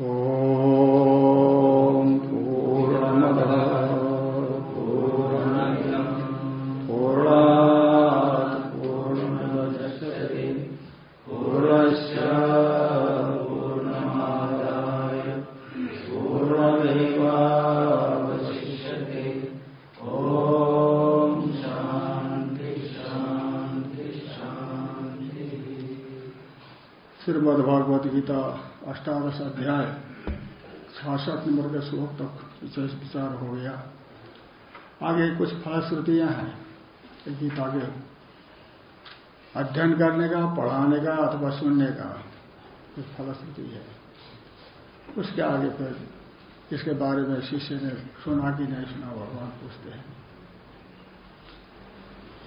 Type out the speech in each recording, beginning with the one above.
Oh. अष्टादश अध्याय छियासठ नंबर के श्लोक तक विशेष विचार हो गया। आगे कुछ फलश्रुतियाँ हैं। गीता के। अध्ययन करने का, पढ़ाने का अथवा सुनने का कुछ फलश्रुति है। उसके आगे फिर इसके बारे में शिष्य ने सुना कि नहीं सुना, भगवान पूछते हैं।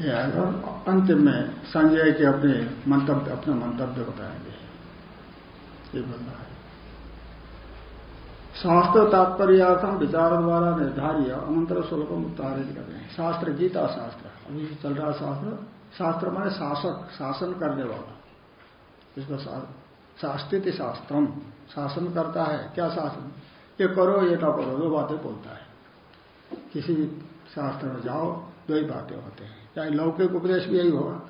यह और अंतिम में संजय के अपने मंतव्य, अपना मंतव्य बताएँगे। ये बनना है। शास्त्र तात्पर्यार्थम विचार द्वारा निर्धारित अनंतर शुल्कम उत्तारित कर रहे हैं। शास्त्र गीता शास्त्र। अभी चल रहा शास्त्र शास्त्र माने शासक, शासन करने वाला। इसको शास्त्रित शास्त्रम, शासन करता है। क्या शासन ये करो, ये ना करो, दो बातें बोलता है। किसी भी शास्त्र में जाओ, दो ही बातें होते हैं। चाहे लौकिक उपदेश भी यही होगा।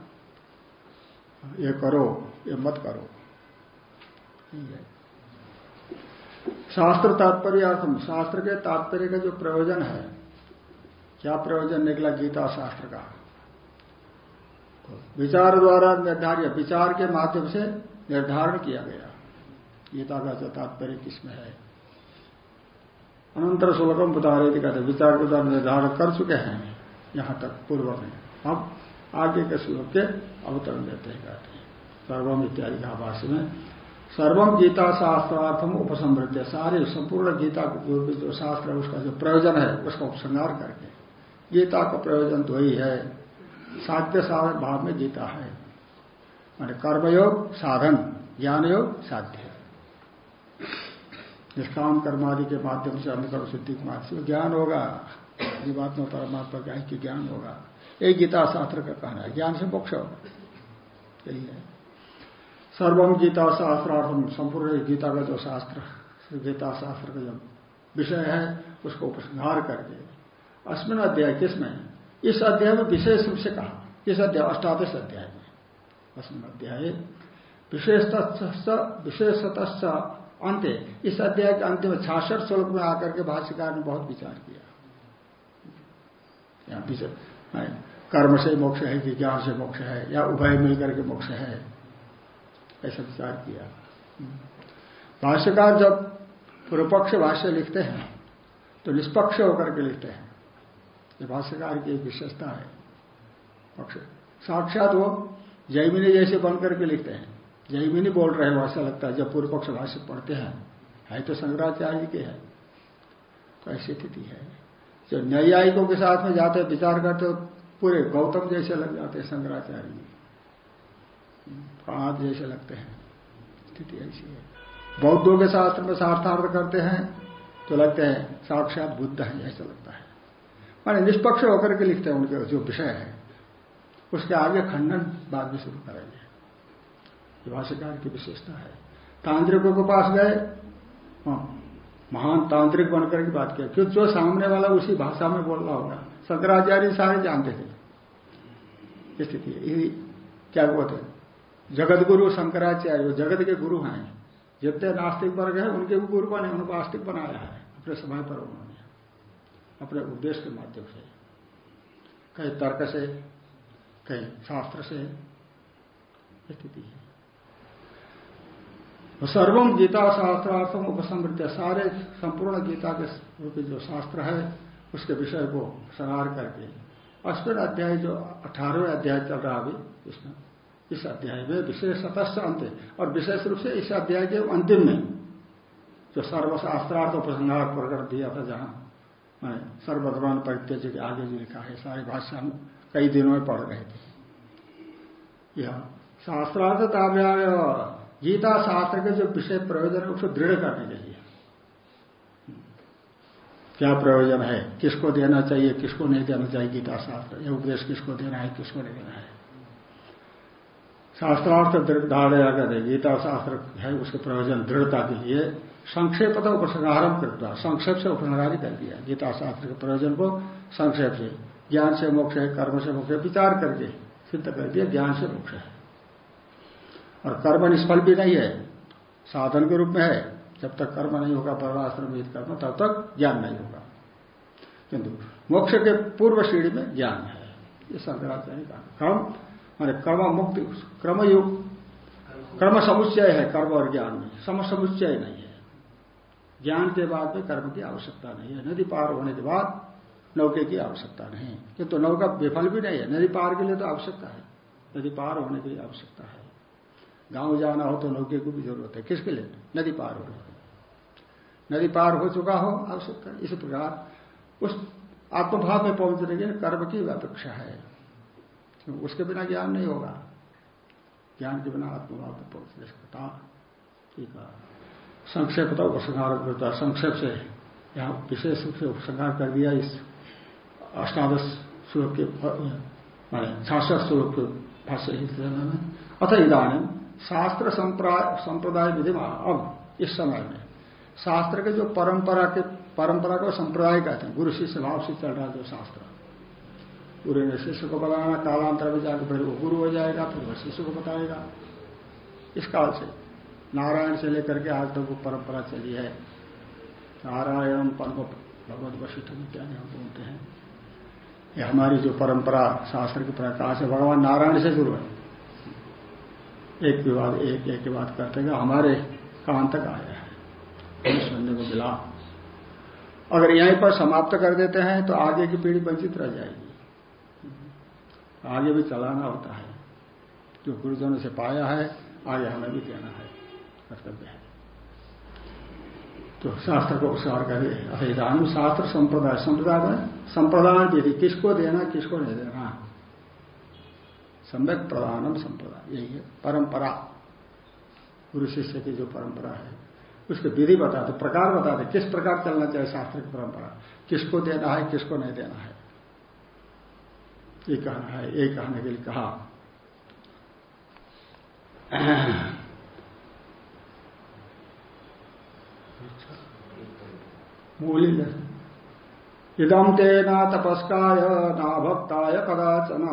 ये करो, ये मत करो। शास्त्र तात्पर्य तात्पर्यार्थम शास्त्र के तात्पर्य का जो प्रयोजन है, क्या प्रयोजन निकला गीता शास्त्र का? विचार द्वारा निर्धारित, विचार के माध्यम से निर्धारण किया गया। गीता का जो तात्पर्य किसमें है? अनंतर श्लोकम बता रहे थे कहते विचार के द्वारा निर्धारण कर चुके हैं, यहाँ तक पूर्व में। अब आगे के श्लोक के अवतरण देते हैं, कहते हैं। सर्वम इत्यादि का भाष्य में सर्वम गीता शास्त्रार्थम उपसमृद्ध सारे संपूर्ण गीता जो भी जो शास्त्र है, उसका जो प्रयोजन है, उसका उपसंहार करके। गीता का प्रयोजन तो ही है। साध्य साधन भाव में गीता है। माने कर्मयोग, साधन ज्ञान योग साध्य निष्काम कर्मादि के माध्यम से अंधकर्म सिद्धि के माध्यम से ज्ञान होगा। जीवात्मा परमात्मा का ऐक्य ज्ञान होगा। यही गीता शास्त्र का कहना है। ज्ञान से मोक्ष होगा। यही है। सर्वम गीता शास्त्रार्थम संपूर्ण गीता का जो शास्त्र गीता शास्त्र का जो विषय है, उसको उपसंहार करके। अस्मिन अध्याय किसमें? इस अध्याय में विशेष रूप से कहा। इस अध्याय, अष्टादश अध्याय में। अस्मिन अध्याय। विशेषत विशेषत अंत। इस अध्याय के अंत में छाछठ श्लोक में आकर के भाष्यकार ने बहुत विचार किया। कर्म से मोक्ष है कि ज्ञान से मोक्ष है, या उभय मिलकर के मोक्ष है। ऐसा विचार किया। भाष्यकार जब पूर्व पक्ष भाष्य लिखते हैं तो निष्पक्ष होकर के लिखते हैं। ये भाष्यकार की एक विशेषता है। पक्ष, साक्षात वो जैमिनी जैसे बन करके लिखते हैं। जैमिनी बोल रहे हो ऐसा लगता है, जब पूर्व पक्ष भाष्य पढ़ते हैं। है तो शंकराचार्य के है। तो ऐसी स्थिति है। जो न्यायिकों के साथ में जाते विचार करते पूरे गौतम जैसे लग जाते हैं शंकराचार्य प्राणाद जैसे लगते हैं। स्थिति ऐसी है। बौद्धों के शास्त्र में सार्थार्थ करते हैं तो लगते हैं, साक्षात बुद्ध है, ऐसा लगता है। माने निष्पक्ष होकर के लिखते हैं उनके जो विषय है, उसके आगे खंडन बाद में शुरू करेंगे। भाष्यकार की विशेषता है। तांत्रिकों के पास गए महान तांत्रिक बनकर की बात किया। क्यों जो सामने वाला उसी भाषा में बोल रहा होगा, शंकराचार्य सारे जानते थे। स्थिति है। क्या बोलते हैं जगत गुरु शंकराचार्य जो जगत के गुरु हैं, जितने नास्तिक वर्ग है, उनके भी गुरु बने, उनको आस्तिक बनाया है, अपने समय पर उन्होंने, अपने उपदेश के माध्यम से। कहीं तर्क से, कहीं शास्त्र से स्थिति है। सर्वम गीता शास्त्रार्थम उपसमृद्ध सारे संपूर्ण गीता के रूपी जो शास्त्र है, उसके विषय को संहार करके अश्विन अध्याय जो अठारहवें अध्याय चल रहा अभी इसमें इस अध्याय में विशेष सतस्य अंत और विशेष रूप से इस अध्याय के अंतिम में जो सर्वशास्त्रार्थ उपसंहार प्रकट दिया था जहाँ, मैं सर्वधर्मान परित्यज के आगे जो लिखा है सारी भाषा हम कई दिनों में पढ़ रहे थे। यह शास्त्रार्थ ताव्याय गीता शास्त्र के जो विषय प्रयोजन है उसको दृढ़ करने के लिए। क्या प्रयोजन है? किसको देना चाहिए, किसको नहीं देना चाहिए गीता शास्त्र? यह उपदेश किसको देना है, किसको नहीं देना है? शास्त्रार्थ दृढ़ कर गीता शास्त्र है उसके प्रयोजन, दृढ़ता के लिए संक्षेप तो उपसंहारम करता, संक्षेप से उपसंहार कर दिया। गीता शास्त्र के प्रयोजन को संक्षेप से, ज्ञान से मोक्ष है, कर्म से मोक्ष है, विचार करके सिद्ध कर दिया, ज्ञान से मोक्ष है। और कर्म निष्फल भी नहीं है, साधन के रूप में है। जब तक कर्म नहीं होगा परमाश्रम कर्म, तब तक ज्ञान नहीं होगा। किंतु मोक्ष के पूर्व श्रेणी में ज्ञान है। ये शंकराचार्य का क्रम माने कर्म मुक्ति क्रमयुग कर्म समुच्चय है कर्म और ज्ञान में। सम समुच्चय नहीं है। ज्ञान के बाद में कर्म की आवश्यकता नहीं है। नदी पार होने के बाद नौके की आवश्यकता नहीं किंतु तो नौका विफल भी नहीं है। नदी पार के लिए तो आवश्यकता है। नदी पार होने के लिए आवश्यकता है। गाँव जाना हो तो नौके को भी ज़रूरत है। किसके लिए? नदी पार हो नदी पार हो चुका हो, आवश्यकता इसी प्रकार उस आत्मभाव में पहुँचने के कर्म की अपेक्षा है। उसके बिना ज्ञान नहीं होगा। ज्ञान के बिना आत्मभाव में पहुँच नहीं सकता ठीक है। संक्षेप तो उपसंहार करता संक्षेप से यहाँ विशेष रूप से उपसंहार कर दिया इस अष्टादश श्लोक के माने छाछठ श्लोक के भाष्य अथ इधानी शास्त्र संप्रदाय विधि अब इस समय में शास्त्र के जो परंपरा के, परंपरा को संप्रदाय कहते हैं। गुरु शिष्य, भाव से चल रहा जो शास्त्र। गुरु ने शिष्य को बताना, कालांतर में जाकर फिर वो गुरु हो जाएगा, फिर वह शिष्य को बताएगा। इस काल से, नारायण से लेकर के आज तक वो परंपरा चली है। नारायण पन को भगवत वशिष्ठ क्या हम बोलते हैं। ये हमारी जो परंपरा, शास्त्र की प्रकाश है, भगवान नारायण से शुरू है। एक विवाद, एक एक बात करते गए हमारे कान तक आया है। सुनने को मिला। अगर यहीं पर समाप्त कर देते हैं तो आगे की पीढ़ी वंचित रह जाएगी। आगे भी चलाना होता है। जो गुरुजनों से पाया है, आगे हमें भी देना है। कर्तव्य है। तो शास्त्र को उपसार करे। अभिधान शास्त्र संप्रदाय। संप्रदाय में संप्रदाय विधि किसको देना, किसको नहीं देना? सम्यक प्रधानम संप्रदाय। यही है। परंपरा। गुरु शिष्य की जो परंपरा है, उसके विधि बताते, प्रकार बताते, किस प्रकार चलना चाहिए शास्त्र की परंपरा। किसको देना है, किसको नहीं देना है। ये कहना है, ये कहने के लिए कहा। मूली इदम तेना तपस्काय ना भक्ताय कदाचन।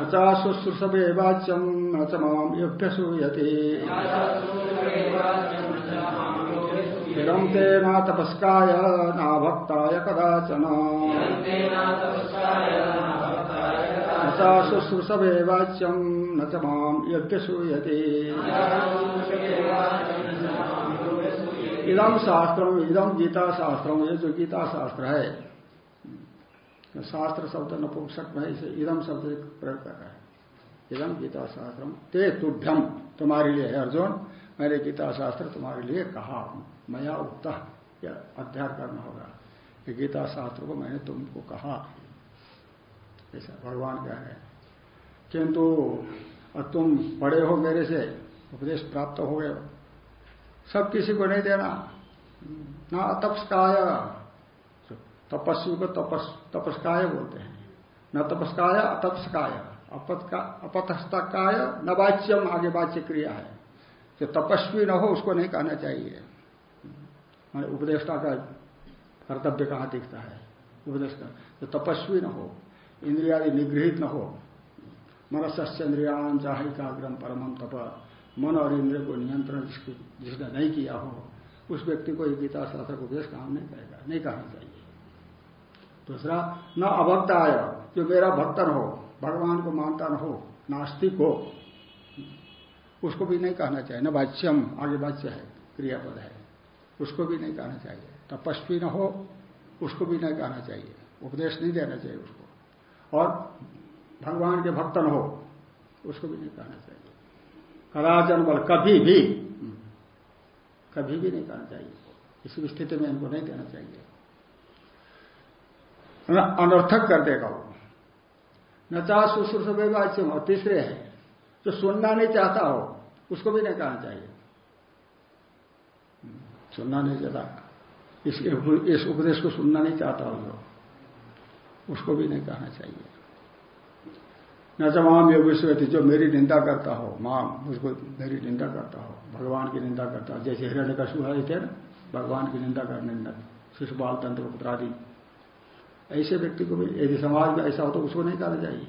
न चा शुश्रूषवे वाच्यम न च माम युभ्य सूयते इदम तेना तपस्काय ना भक्ताय कदाचन। न चा शुश्रूषवे वाच्यम न च यज्ञ सूयते इदम शास्त्रम इदम गीता शास्त्रम ये जो गीता शास्त्र है शास्त्र शब्द नपुंसक में इसे इदम शब्द प्रयोग कर रहा है। इदम गीता शास्त्रम ते तुभ्यम तुम्हारे लिए है अर्जुन। मैंने गीता शास्त्र तुम्हारे लिए कहा मया उक्त अध्ययन करना होगा। कि गीता शास्त्र को मैंने तुमको कहा। ऐसा भगवान कह रहे हैं। किंतु तुम बड़े हो मेरे से, उपदेश प्राप्त हो गए सब किसी को नहीं देना। ना अतपस्काय तपस्वी को तपस, तपस्काय बोलते हैं। न तपस्काय, अतपस्काय। अपत अपतस्तकाय न वाच्यम, आगे वाच्य क्रिया है। जो तपस्वी न हो, उसको नहीं कहना चाहिए। मैं उपदेष्टा का कर्तव्य कहाँ दिखता है? उपदेश का जो तपस्वी न हो इंद्रिया निगृहित न हो। मनस्य इंद्रियाण चाहे काग्रम परम तप। मन और इंद्र को नियंत्रण जिसने नहीं किया हो, उस व्यक्ति को गीता शास्त्र को उपदेश काम नहीं करेगा नहीं कहना चाहिए। दूसरा, न अभक्त आया जो मेरा भक्तन हो, भगवान को मानता न हो, नास्तिक हो। उसको भी नहीं कहना चाहिए। न वाच्यम, आगे वाच्य है, क्रियापद है। उसको भी नहीं कहना चाहिए। तपस्वी न हो, उसको भी नहीं कहना चाहिए। उपदेश नहीं देना चाहिए उसको। और भगवान के भक्त न हो, उसको भी नहीं कहना चाहिए। कदाचन बल कभी भी कभी भी नहीं कहना चाहिए। इस स्थिति में इनको नहीं देना चाहिए। अनर्थक कर देगा वो। न चाह सुश्रूष वाच्य और तीसरे है। जो सुनना नहीं चाहता हो उसको भी नहीं कहना चाहिए। सुनना नहीं चाहता। इस, इस उपदेश को सुनना नहीं चाहता हो जो उसको भी नहीं कहना चाहिए। न जमाम योग जो मेरी निंदा करता हो माम मुझको मेरी निंदा करता हो भगवान की निंदा करता हो जैसे हिरण्य का सुहा थे ना भगवान की निंदा कर निंदा शिशुपाल तंत्र पुत्रादि ऐसे व्यक्ति को भी यदि समाज में ऐसा हो तो उसको नहीं करना चाहिए।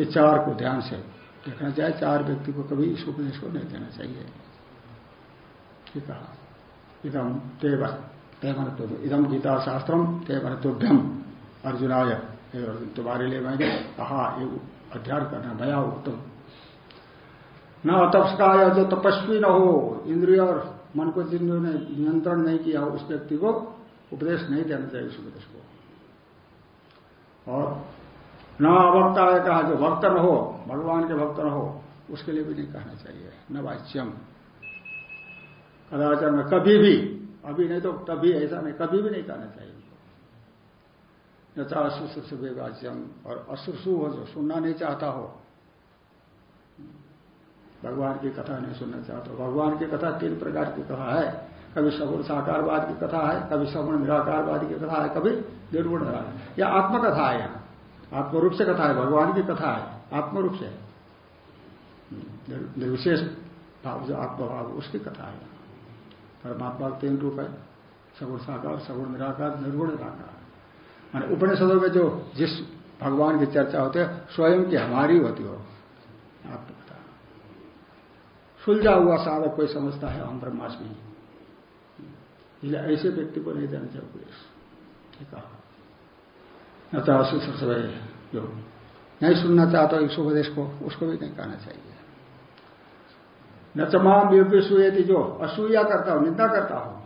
ये चार को ध्यान से देखना चाहिए। चार व्यक्ति को कभी इस उपदेश को नहीं देना चाहिए। इदम गीता शास्त्रम तेवनतोभ्यम अर्जुनाय तुम्हारे लिए मैंने कहा, ये अध्ययन करना भया उत्तम। न तपस्काय, जो तपस्वी न हो, इंद्रिय और मन को जिन्होंने नियंत्रण नहीं किया, उस व्यक्ति को उपदेश नहीं देना चाहिए उस उपदेश को। और न अभक्ता है, कहा जो भक्त न हो, भगवान के भक्त न हो, उसके लिए भी नहीं कहना चाहिए, न वाच्यम। कदाचार में कभी भी, अभी नहीं तो कभी ऐसा नहीं, कभी भी नहीं कहना चाहिए यथा अशुश्रु विवाच्यम और अश्रुसु हो जो सुनना नहीं चाहता हो। भगवान की कथा नहीं सुनना चाहता भगवान की कथा तीन प्रकार की कथा है। कभी सगुण साकारवाद की कथा है, कभी सगुण निराकारवाद की कथा है, कभी निर्गुण या आत्मकथा है यहाँ। आत्मरूप से कथा है, भगवान की कथा है, आत्मरूप से। निर्विशेष भाव जो आत्मभाव, उसकी कथा है। परमात्मा तीन रूप है, सगुण साकार, सगुण निराकार, निर्गुण निराकार। मान उपनिषदों में जो जिस भगवान की चर्चा होती है, स्वयं की हमारी होती हो, आत्मकथा। सुलझा हुआ साधक कोई समझता है, हम ब्रह्माष्टमी ऐसे व्यक्ति को नहीं देना चाहिए उपदेश ठीक है न जो नहीं सुनना चाहता इस उपदेश को उसको भी नहीं कहना चाहिए न चमाम विश्वती जो असूया करता हो निंदा करता हो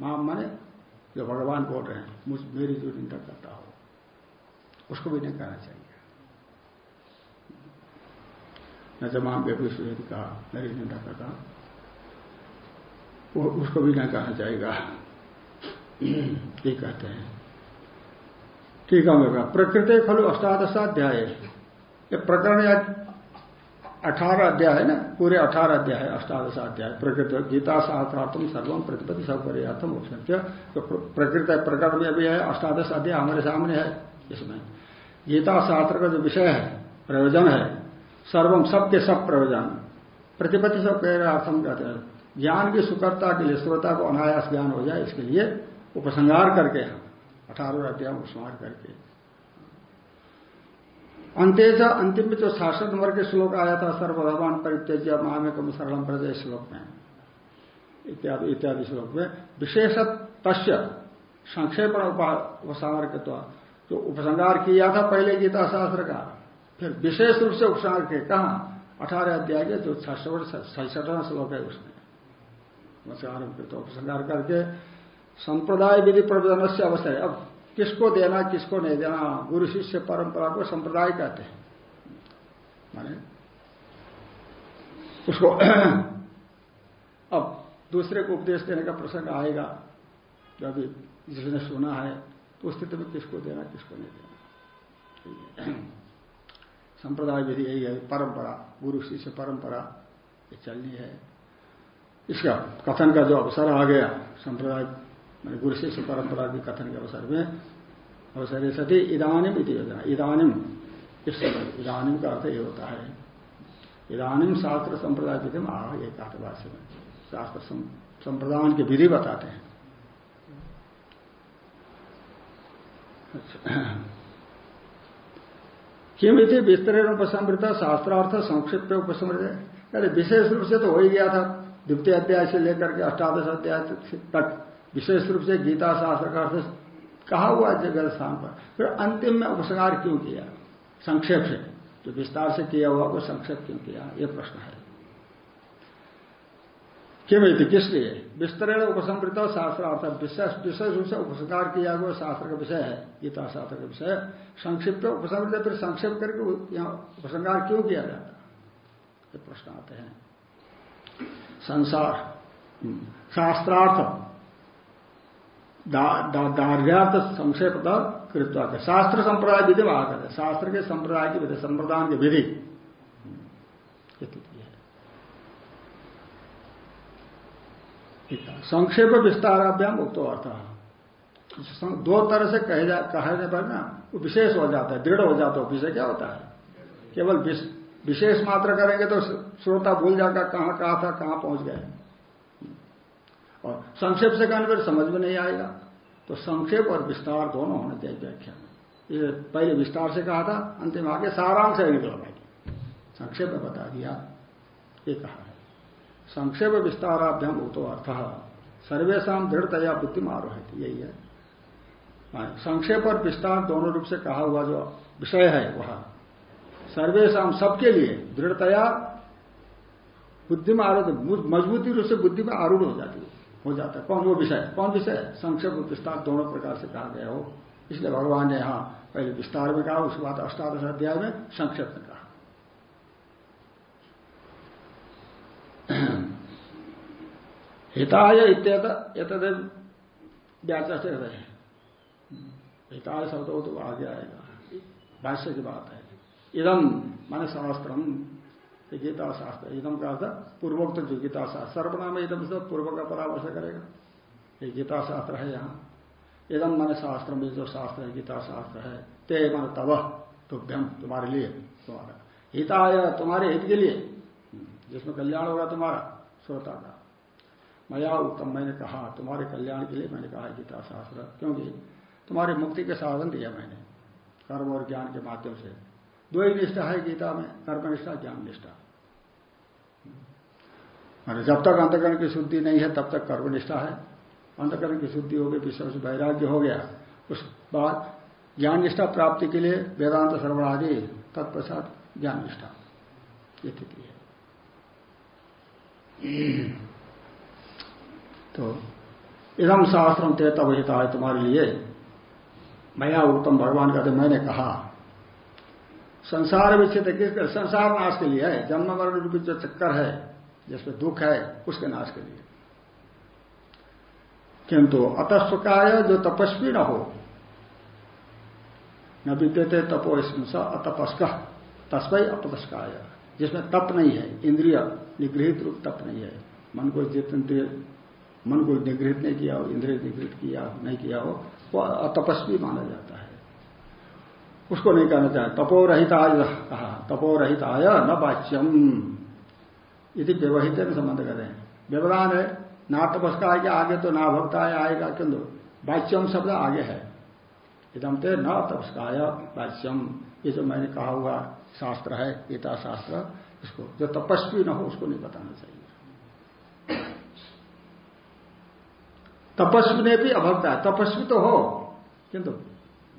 माम माने जो भगवान बोल रहे हैं मुझ मेरी जो निंदा करता हो उसको भी नहीं कहना चाहिए न जमाम बेबी कहा मेरी निंदा करता उसको भी नहीं कहना चाहेगा ये कहते हैं ठीक है प्रकृति खलु अष्टादशाध्याय ये प्रकरण अठारह अध्याय है ना? पूरे अठारह अध्याय है, अष्टादश अध्याय। प्रकृति गीता शास्त्रार्थम सर्वम प्रतिपति सौपर्याथम उपसंख्य तो प्रकृति प्रकरण में भी है, अष्टादश अध्याय हमारे सामने है इसमें गीता शास्त्र का जो विषय है, प्रयोजन है सर्वम सब के सब प्रयोजन। प्रतिपति सब सौपर्याथम कहते हैं। ज्ञान की सुकरता के लिए, श्रोता को अनायास ज्ञान हो जाए, इसके लिए उपसंहार करके अठारह अध्याय उपसंहार करके। अंतेज अंतिम में जो शासन नंबर के श्लोक आया था सर्वधर्मान परित्यज्य, महामेकम सरलम प्रजय श्लोक में। इत्यादि इत्यादि श्लोक में। विशेष तस्य संक्षेपण उपसंहार के तो जो उपसंगार किया था पहले गीता शास्त्र का, फिर विशेष रूप से उपसंहार के, कहा? अठारह अध्याय के जो छठवां श्लोक है उसमें। तो उपसंहार करके संप्रदाय विधि प्रबोधन से अवसर है। अब किसको देना, किसको नहीं देना गुरु शिष्य परंपरा को संप्रदाय कहते हैं। माने? उसको अब दूसरे को उपदेश देने का प्रसंग आएगा, जो अभी जिसने सुना है तो स्थिति में किसको देना, किसको नहीं देना। संप्रदाय विधि यही है, परंपरा, गुरु शिष्य परंपरा, ये चलनी है। इसका कथन का जो अवसर आ गया, संप्रदाय मैंने गुरु शिष्य परंपरा के कथन के अवसर में अवसर सती इदानिम इति योजना, इदानिम, इस समय इदानिम का अर्थ ये होता है। इदानिम शास्त्र संप्रदाय विधि में आह एक भाष्य में शास्त्र संप्रदान की विधि बताते हैं। अच्छा। किम विस्तरण उपसमृत शास्त्रार्थ संक्षिप्त उपसमृत कहते विशेष रूप से तो हो ही गया था। द्वितीय अध्याय से लेकर के अष्टादश अध्याय तक विशेष रूप से गीता शास्त्र का अर्थ कहा हुआ जगह स्थान पर। फिर अंतिम में उपसंहार क्यों किया? संक्षेप से। जो विस्तार से किया हुआ वो संक्षेप क्यों किया? ये प्रश्न है। थी किस लिए? विस्तरण उपसंकृत शास्त्र अर्थात विशेष रूप से उपसंहार किया हुआ शास्त्र का विषय है गीता शास्त्र का विषय। संक्षिप्त उपसंकृत फिर संक्षेप करके यहाँ उपसंहार क्यों किया जाता? ये प्रश्न आते हैं। संसार। हम्म, शास्त्रार्थ। दार्घ्यार्थ संक्षेप कृत्वा के शास्त्र संप्रदाय विधि में आकर शास्त्र के संप्रदाय की विधि, संप्रदान की विधि। संक्षेप विस्ताराभ्याम उक्त अर्थ दो तरह से कहे जा कहने पर ना, वो विशेष हो जाता है, दृढ़ हो जाता है, विषय क्या होता है? केवल विशेष मात्र करेंगे तो श्रोता भूल जाएगा कहाँ कहा था, कहाँ पहुँच गए। और संक्षेप से कहने पर समझ में नहीं आएगा। तो संक्षेप और विस्तार दोनों होने चाहिए व्याख्या में। ये पहले विस्तार से कहा था अंतिम आगे सारांश है निकल भाई संक्षेप में बता दिया। ये कहा है। संक्षेप विस्ताराभ्याम हो तो अर्थ सर्वेशा दृढ़तया बुद्धि थी यही है। हाँ, संक्षेप और विस्तार दोनों रूप से कहा हुआ जो विषय है वह सर्वेशा सबके लिए दृढ़तया बुद्धि में आरूढ़ मजबूती रूप से बुद्धि में आरूढ़ हो जाती है। हो जाता है। कौन? वो विषय। कौन विषय? संक्षेप विस्तार दोनों प्रकार से कहा गया हो। इसलिए भगवान ने यहाँ पहले विस्तार में कहा, उसके बाद अष्टादश अध्याय में संक्षेप में कहा। हिताय व्याचा से रहे हिताय शब्द हो तो आगे आएगा। भाष्य की बात है। इदम माने शास्त्रम गीता शास्त्र इदम का अर्थ पूर्वोक्त जो गीता शास्त्र, सर्वनाम इदम से पूर्व का परामर्श करेगा। ये गीता शास्त्र है यहाँ। एकदम मन शास्त्र में जो शास्त्र है गीता शास्त्र है। ते मन तब तुभ्यम तुम्हारे लिए, तुम्हारा। हिताय, तुम्हारे हित के लिए। जिसमें कल्याण होगा तुम्हारा, श्रोता का। मया उत्तम मैंने कहा, तुम्हारे कल्याण के लिए मैंने कहा गीता शास्त्र, क्योंकि तुम्हारी मुक्ति के साधन दिया मैंने, कर्म और ज्ञान के माध्यम से। दो ही निष्ठा है गीता में कर्मनिष्ठा ज्ञान निष्ठा। अरे जब तक अंतकरण की शुद्धि नहीं है, तब तक कर्मनिष्ठा है। अंतकरण की शुद्धि हो गई विश्व से वैराग्य हो गया। उस बाद ज्ञान निष्ठा प्राप्ति के लिए वेदांत श्रवण आदि तत्पश्चात ज्ञान निष्ठा। ये स्थिति है। तो इदम शास्त्र ते हिता है तुम्हारे लिए। मया उत्तम भगवान कहते मैंने कहा संसार विच्छेद किस संसार नाश के लिए है। जन्म, मरण, रूपी जो चक्कर है, जिसमें दुख है, उसके नाश के लिए। किंतु अतस्वकाय जो तपस्वी न हो, न विद्यते तपो इसमें अतपस्क तस्वई अपतस्काय। जिसमें तप नहीं है, इंद्रिय निगृहित रूप तप नहीं है। मन को जितने, मन को निगृहित नहीं किया हो, इंद्रिय निगृहित किया नहीं किया हो, वो अतपस्वी माना जाता है। उसको नहीं कहना चाहे। तपो रहिताय कहा। तपो रहिताय न वाच्यम यदि व्यवहित में संबंध कर रहे हैं। व्यवधान है। ना तपस का आगे आगे तो ना भक्ताय आएगा, किंतु वाच्यम शब्द आगे है। इदम ते न तपस्काय वाच्यम ये जो मैंने कहा हुआ शास्त्र है, गीता शास्त्र, इसको जो तपस्वी न हो, उसको नहीं बताना चाहिए। तपस्वी ने भी अभक्ता है। तपस्वी तो हो, किंतु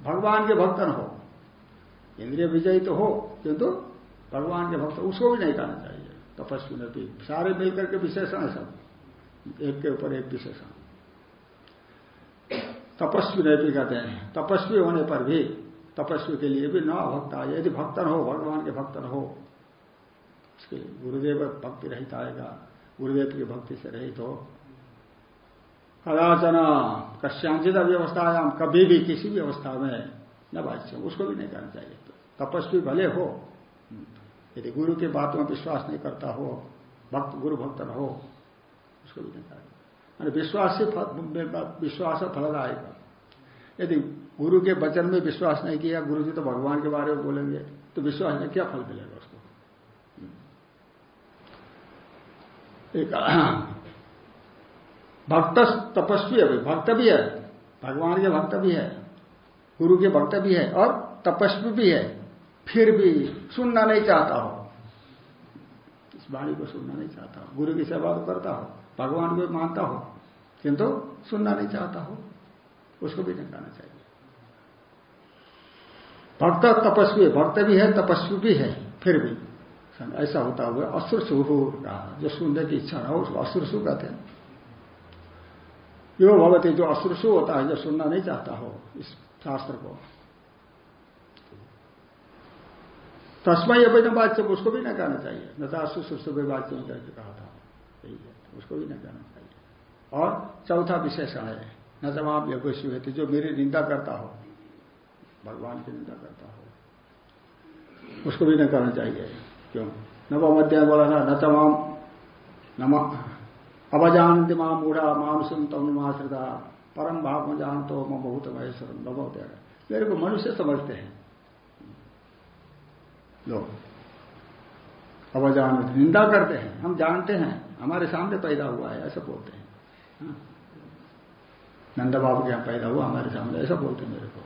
भगवान के भक्त न हो। इंद्रिय विजयी तो हो, किंतु भगवान के भक्त उसको भी नहीं कहना चाहिए। तपस्वी ने भी, सारे मिलकर के विशेषण है सब। एक के ऊपर एक विशेषण। तपस्वी ने भी कहते हैं, तपस्वी होने पर भी, तपस्वी के लिए भी न भक्ता यदि भक्तन हो, भगवान के भक्तन हो, उसके गुरुदेव भक्ति रहित आएगा, गुरुदेव की भक्ति से रहित हो। कदाचन कश्यांचित व्यवस्थायाम कभी भी किसी भी अवस्था में न बात उसको भी नहीं करना चाहिए। तपस्वी भले हो। यदि गुरु की बातों में विश्वास नहीं करता हो, भक्त, गुरु भक्त न हो, उसको भी नहीं करेगा। विश्वास से विश्वास फलदायक यदि गुरु के वचन में विश्वास नहीं किया गुरु जी तो भगवान के बारे में बोलेंगे तो विश्वास में क्या फल मिलेगा उसको? एक, भक्त तपस्वी है, भक्त भी है, भगवान के भक्त भी है, गुरु के भक्त भी है, और तपस्वी भी है। फिर भी सुनना नहीं चाहता हो। इस वाणी को सुनना नहीं चाहता हो। गुरु की सेवा तो करता हो, भगवान को मानता हो, किंतु सुनना नहीं चाहता हो। उसको भी नहीं चाहिए। भक्त तपस्वी, भक्त भी है, तपस्वी भी है, फिर भी। ऐसा होता हुआ असुरसु कहा जो सुनने की इच्छा ना हो, उसको असुरसु कहते हैं। यो भगवती जो असुरसु होता है, जो सुनना नहीं चाहता हो, इस शास्त्र को। तस्मय अवैध वाच्य उसको भी न कहना चाहिए। न तो सुसुभ वाच्य करके कहा था। है, उसको भी न कहना चाहिए। और चौथा विशेषण है, न जवाब यज्ञ सुहेती जो मेरी निंदा करता हो, भगवान की निंदा करता हो, उसको भी न कहना चाहिए। क्यों? नवम अध्याय बोला था, न तमाम नमा अवजान माम मूढ़ा माम सुन तम श्रद्धा परम भाव में जान तो मैं बहुत महेश्वर बहुत मेरे को मनुष्य समझते हैं। लोग। अवजान निंदा करते हैं। हम जानते हैं, हमारे सामने पैदा हुआ है, ऐसा बोलते हैं। हाँ। नंदा बाबू के यहाँ पैदा हुआ, हमारे सामने, ऐसा बोलते हैं मेरे को।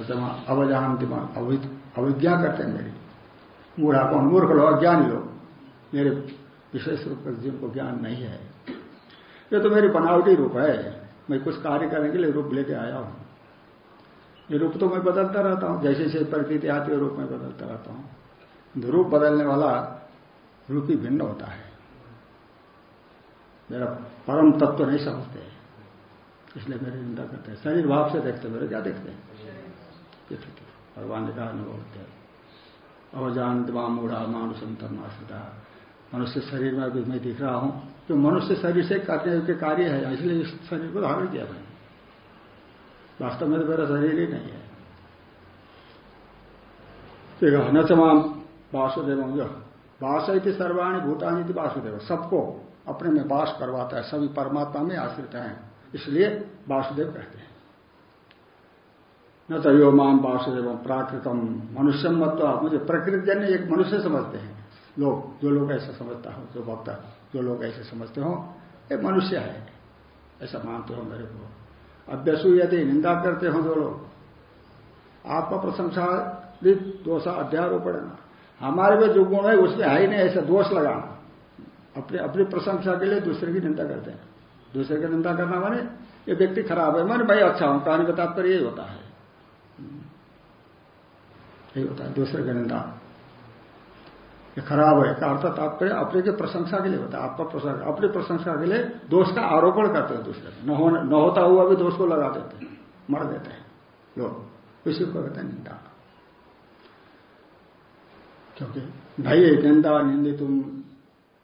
मतलब अवजान दिमाग अविज्ञा करते हैं मेरी। मूढ़ा कौन? मूर्ख लोग, अज्ञानी लोग। मेरे विशेष रूप से जिनको ज्ञान नहीं है। ये तो मेरी बनावटी रूप है। मैं कुछ कार्य करने के लिए रूप लेके आया हूँ। ये रूप तो मैं बदलता रहता हूँ, जैसे जैसे प्रकृति आती है, रूप में बदलता रहता हूँ। रूप बदलने वाला रूप ही भिन्न होता है। मेरा परम तत्व नहीं समझते। इसलिए मेरी निंदा करते हैं। शरीर भाव से देखते मेरे क्या देखते हैं? भगवान ने कहा, अनुभव अवजान दिवाम उड़ा मानुषम तन्माश्रिता। मनुष्य शरीर में भी मैं दिख रहा हूँ। जो मनुष्य शरीर से करने के कार्य है, इसलिए इस शरीर को धारण किया मैंने। वास्तव में तो मेरा शरीर ही नहीं है। न चमाम वासुदेव वास इति सर्वाणी भूतानी थी वासुदेव। सबको अपने में वास करवाता है, सभी परमात्मा में आश्रित हैं। इसलिए वासुदेव कहते हैं। न तो यो माम वासुदेव प्राकृतम, मनुष्य मत मुझे प्रकृति जन्य एक मनुष्य समझते हैं। लोग, जो लोग ऐसा समझता हो, जो भक्त, जो लोग ऐसे समझते हो एक मनुष्य है। ऐसा मानते हो मेरे को। अभ्यसु यदि निंदा करते हो जो लोग आत्म प्रशंसा भी दोषा अध्यारोपण हमारे में जो गुण है, उसमें है ही नहीं, ऐसा दोष लगाना। अपने, अपनी प्रशंसा के लिए दूसरे की निंदा करते हैं। दूसरे की निंदा करना माने, ये व्यक्ति खराब है, मैंने भाई अच्छा हूँ कहानी बता कर यही होता है। यही होता है, दूसरे की निंदा। ये खराब है का अर्थ तात्पर्य अपने की प्रशंसा के लिए होता है आपका प्रशंसा अपनी प्रशंसा के लिए दोष का आरोपण करते हैं दूसरे न, होता हुआ भी दोष को लगा देते हैं मर देते हैं। लोग इसी को कहते हैं निंदा। क्योंकि नहीं निंदा निंदी तुम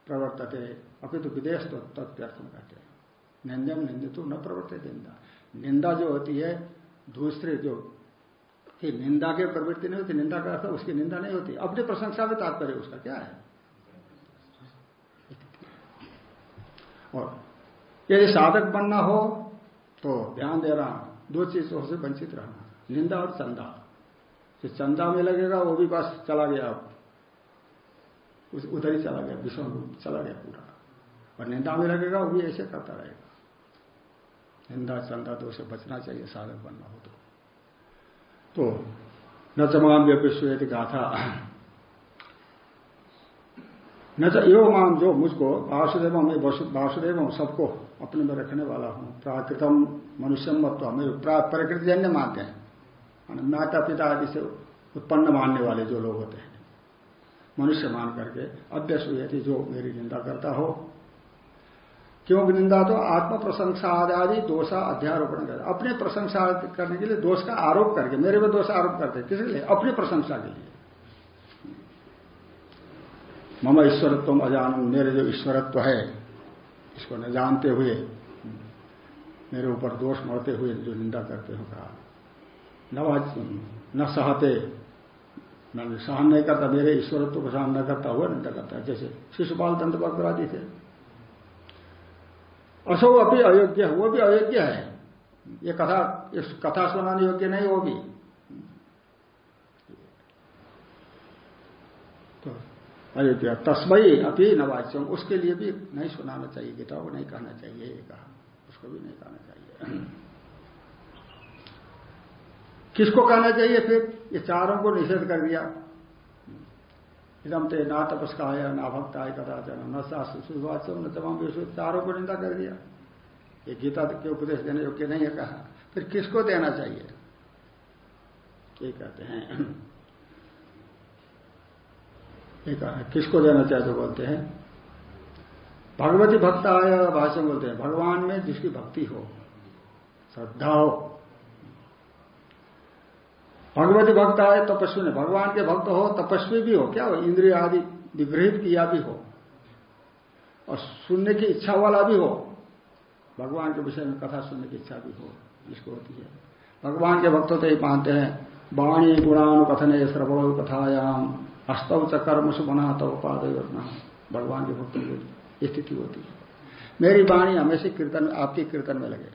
प्रवर्तते अभी तो विदेश तो तत्व्यर्थम कहते हैं। निंदम निंदित न प्रवर्तित निंदा। निंदा जो होती है दूसरे जो कि निंदा की प्रवृत्ति नहीं होती, निंदा का अर्थ उसकी निंदा नहीं होती। अपनी प्रशंसा में तात्पर्य उसका क्या है? और यदि साधक बनना हो तो ध्यान दे रहा दो चीज़ों से वंचित रहना, निंदा और चंदा। जो चंदा में लगेगा, वो भी बस चला गया। अब उधर ही चला गया विश्व चला गया पूरा। और निंदा में लगेगा, वो भी ऐसे करता रहेगा। निंदा, चंदा, दो से बचना चाहिए, साधक बनना हो तो। तो न चमाम व्यपिश्व गाथा। न यो माम जो मुझको वासुदेव, मैं वासुदेव सबको अपने में रखने वाला हूँ। प्राकृतम मनुष्यम मत हमें प्रकृति जन्य मानते हैं। माता पिता आदि से उत्पन्न मानने वाले जो लोग होते हैं। मनुष्य मान करके अभ्यस हुई जो मेरी निंदा करता हो। क्यों निंदा तो आत्म प्रशंसा आदि दोषा अध्यारोपण कर, अपने प्रशंसा करने के लिए दोष का आरोप करके, मेरे में दोष आरोप करते किस लिए? अपनी प्रशंसा के लिए। मम ईश्वरत्व अजान मेरे जो ईश्वरत्व है, इसको न जानते हुए, मेरे ऊपर दोष मरते हुए जो निंदा करते हो कहा। न न सहते मैं सहन नहीं करता, मेरे ईश्वरत्व को सहन न करता, हुआ निंदा करता जैसे शिशुपाल दंत थे। असो अभी अयोग्य है वो भी अयोग्य है। ये कथा, इस कथा सुनाने योग्य नहीं होगी तो अयोग्य तस्मयी अभी नवाच्यम उसके लिए भी नहीं सुनाना चाहिए, गीता को नहीं कहना चाहिए, ये कहा। उसको भी नहीं कहना चाहिए। किसको कहना चाहिए फिर? ये चारों को निषेध कर दिया। इदम ते ना तपस्काय ना भक्ताय कदाचन न शास्त्र सुवाचम न तमाम चारों को निंदा कर दिया। ये गीता के उपदेश देने योग्य नहीं है कहा। फिर किसको देना चाहिए? ये कहते हैं। किसको देना चाहिए तो बोलते हैं? भगवती भक्त आय भाषण बोलते हैं, भगवान में जिसकी भक्ति हो, श्रद्धा हो भगवती भक्त आए, तपस्वी ने, भगवान के भक्त हो, तपस्वी भी हो, क्या हो, इंद्रिय आदि विग्रहित किया भी हो, और सुनने की इच्छा वाला भी हो, भगवान के विषय में कथा सुनने की इच्छा भी हो, जिसको होती है। भगवान के भक्तों तो ये मानते हैं, वाणी गुणानुकथन श्रवण कथायाम हस्तव च कर्म सुबना तव पाद भगवान के भक्तों की स्थिति होती है। मेरी वाणी हमेशा कीर्तन, आपके कीर्तन में लगे।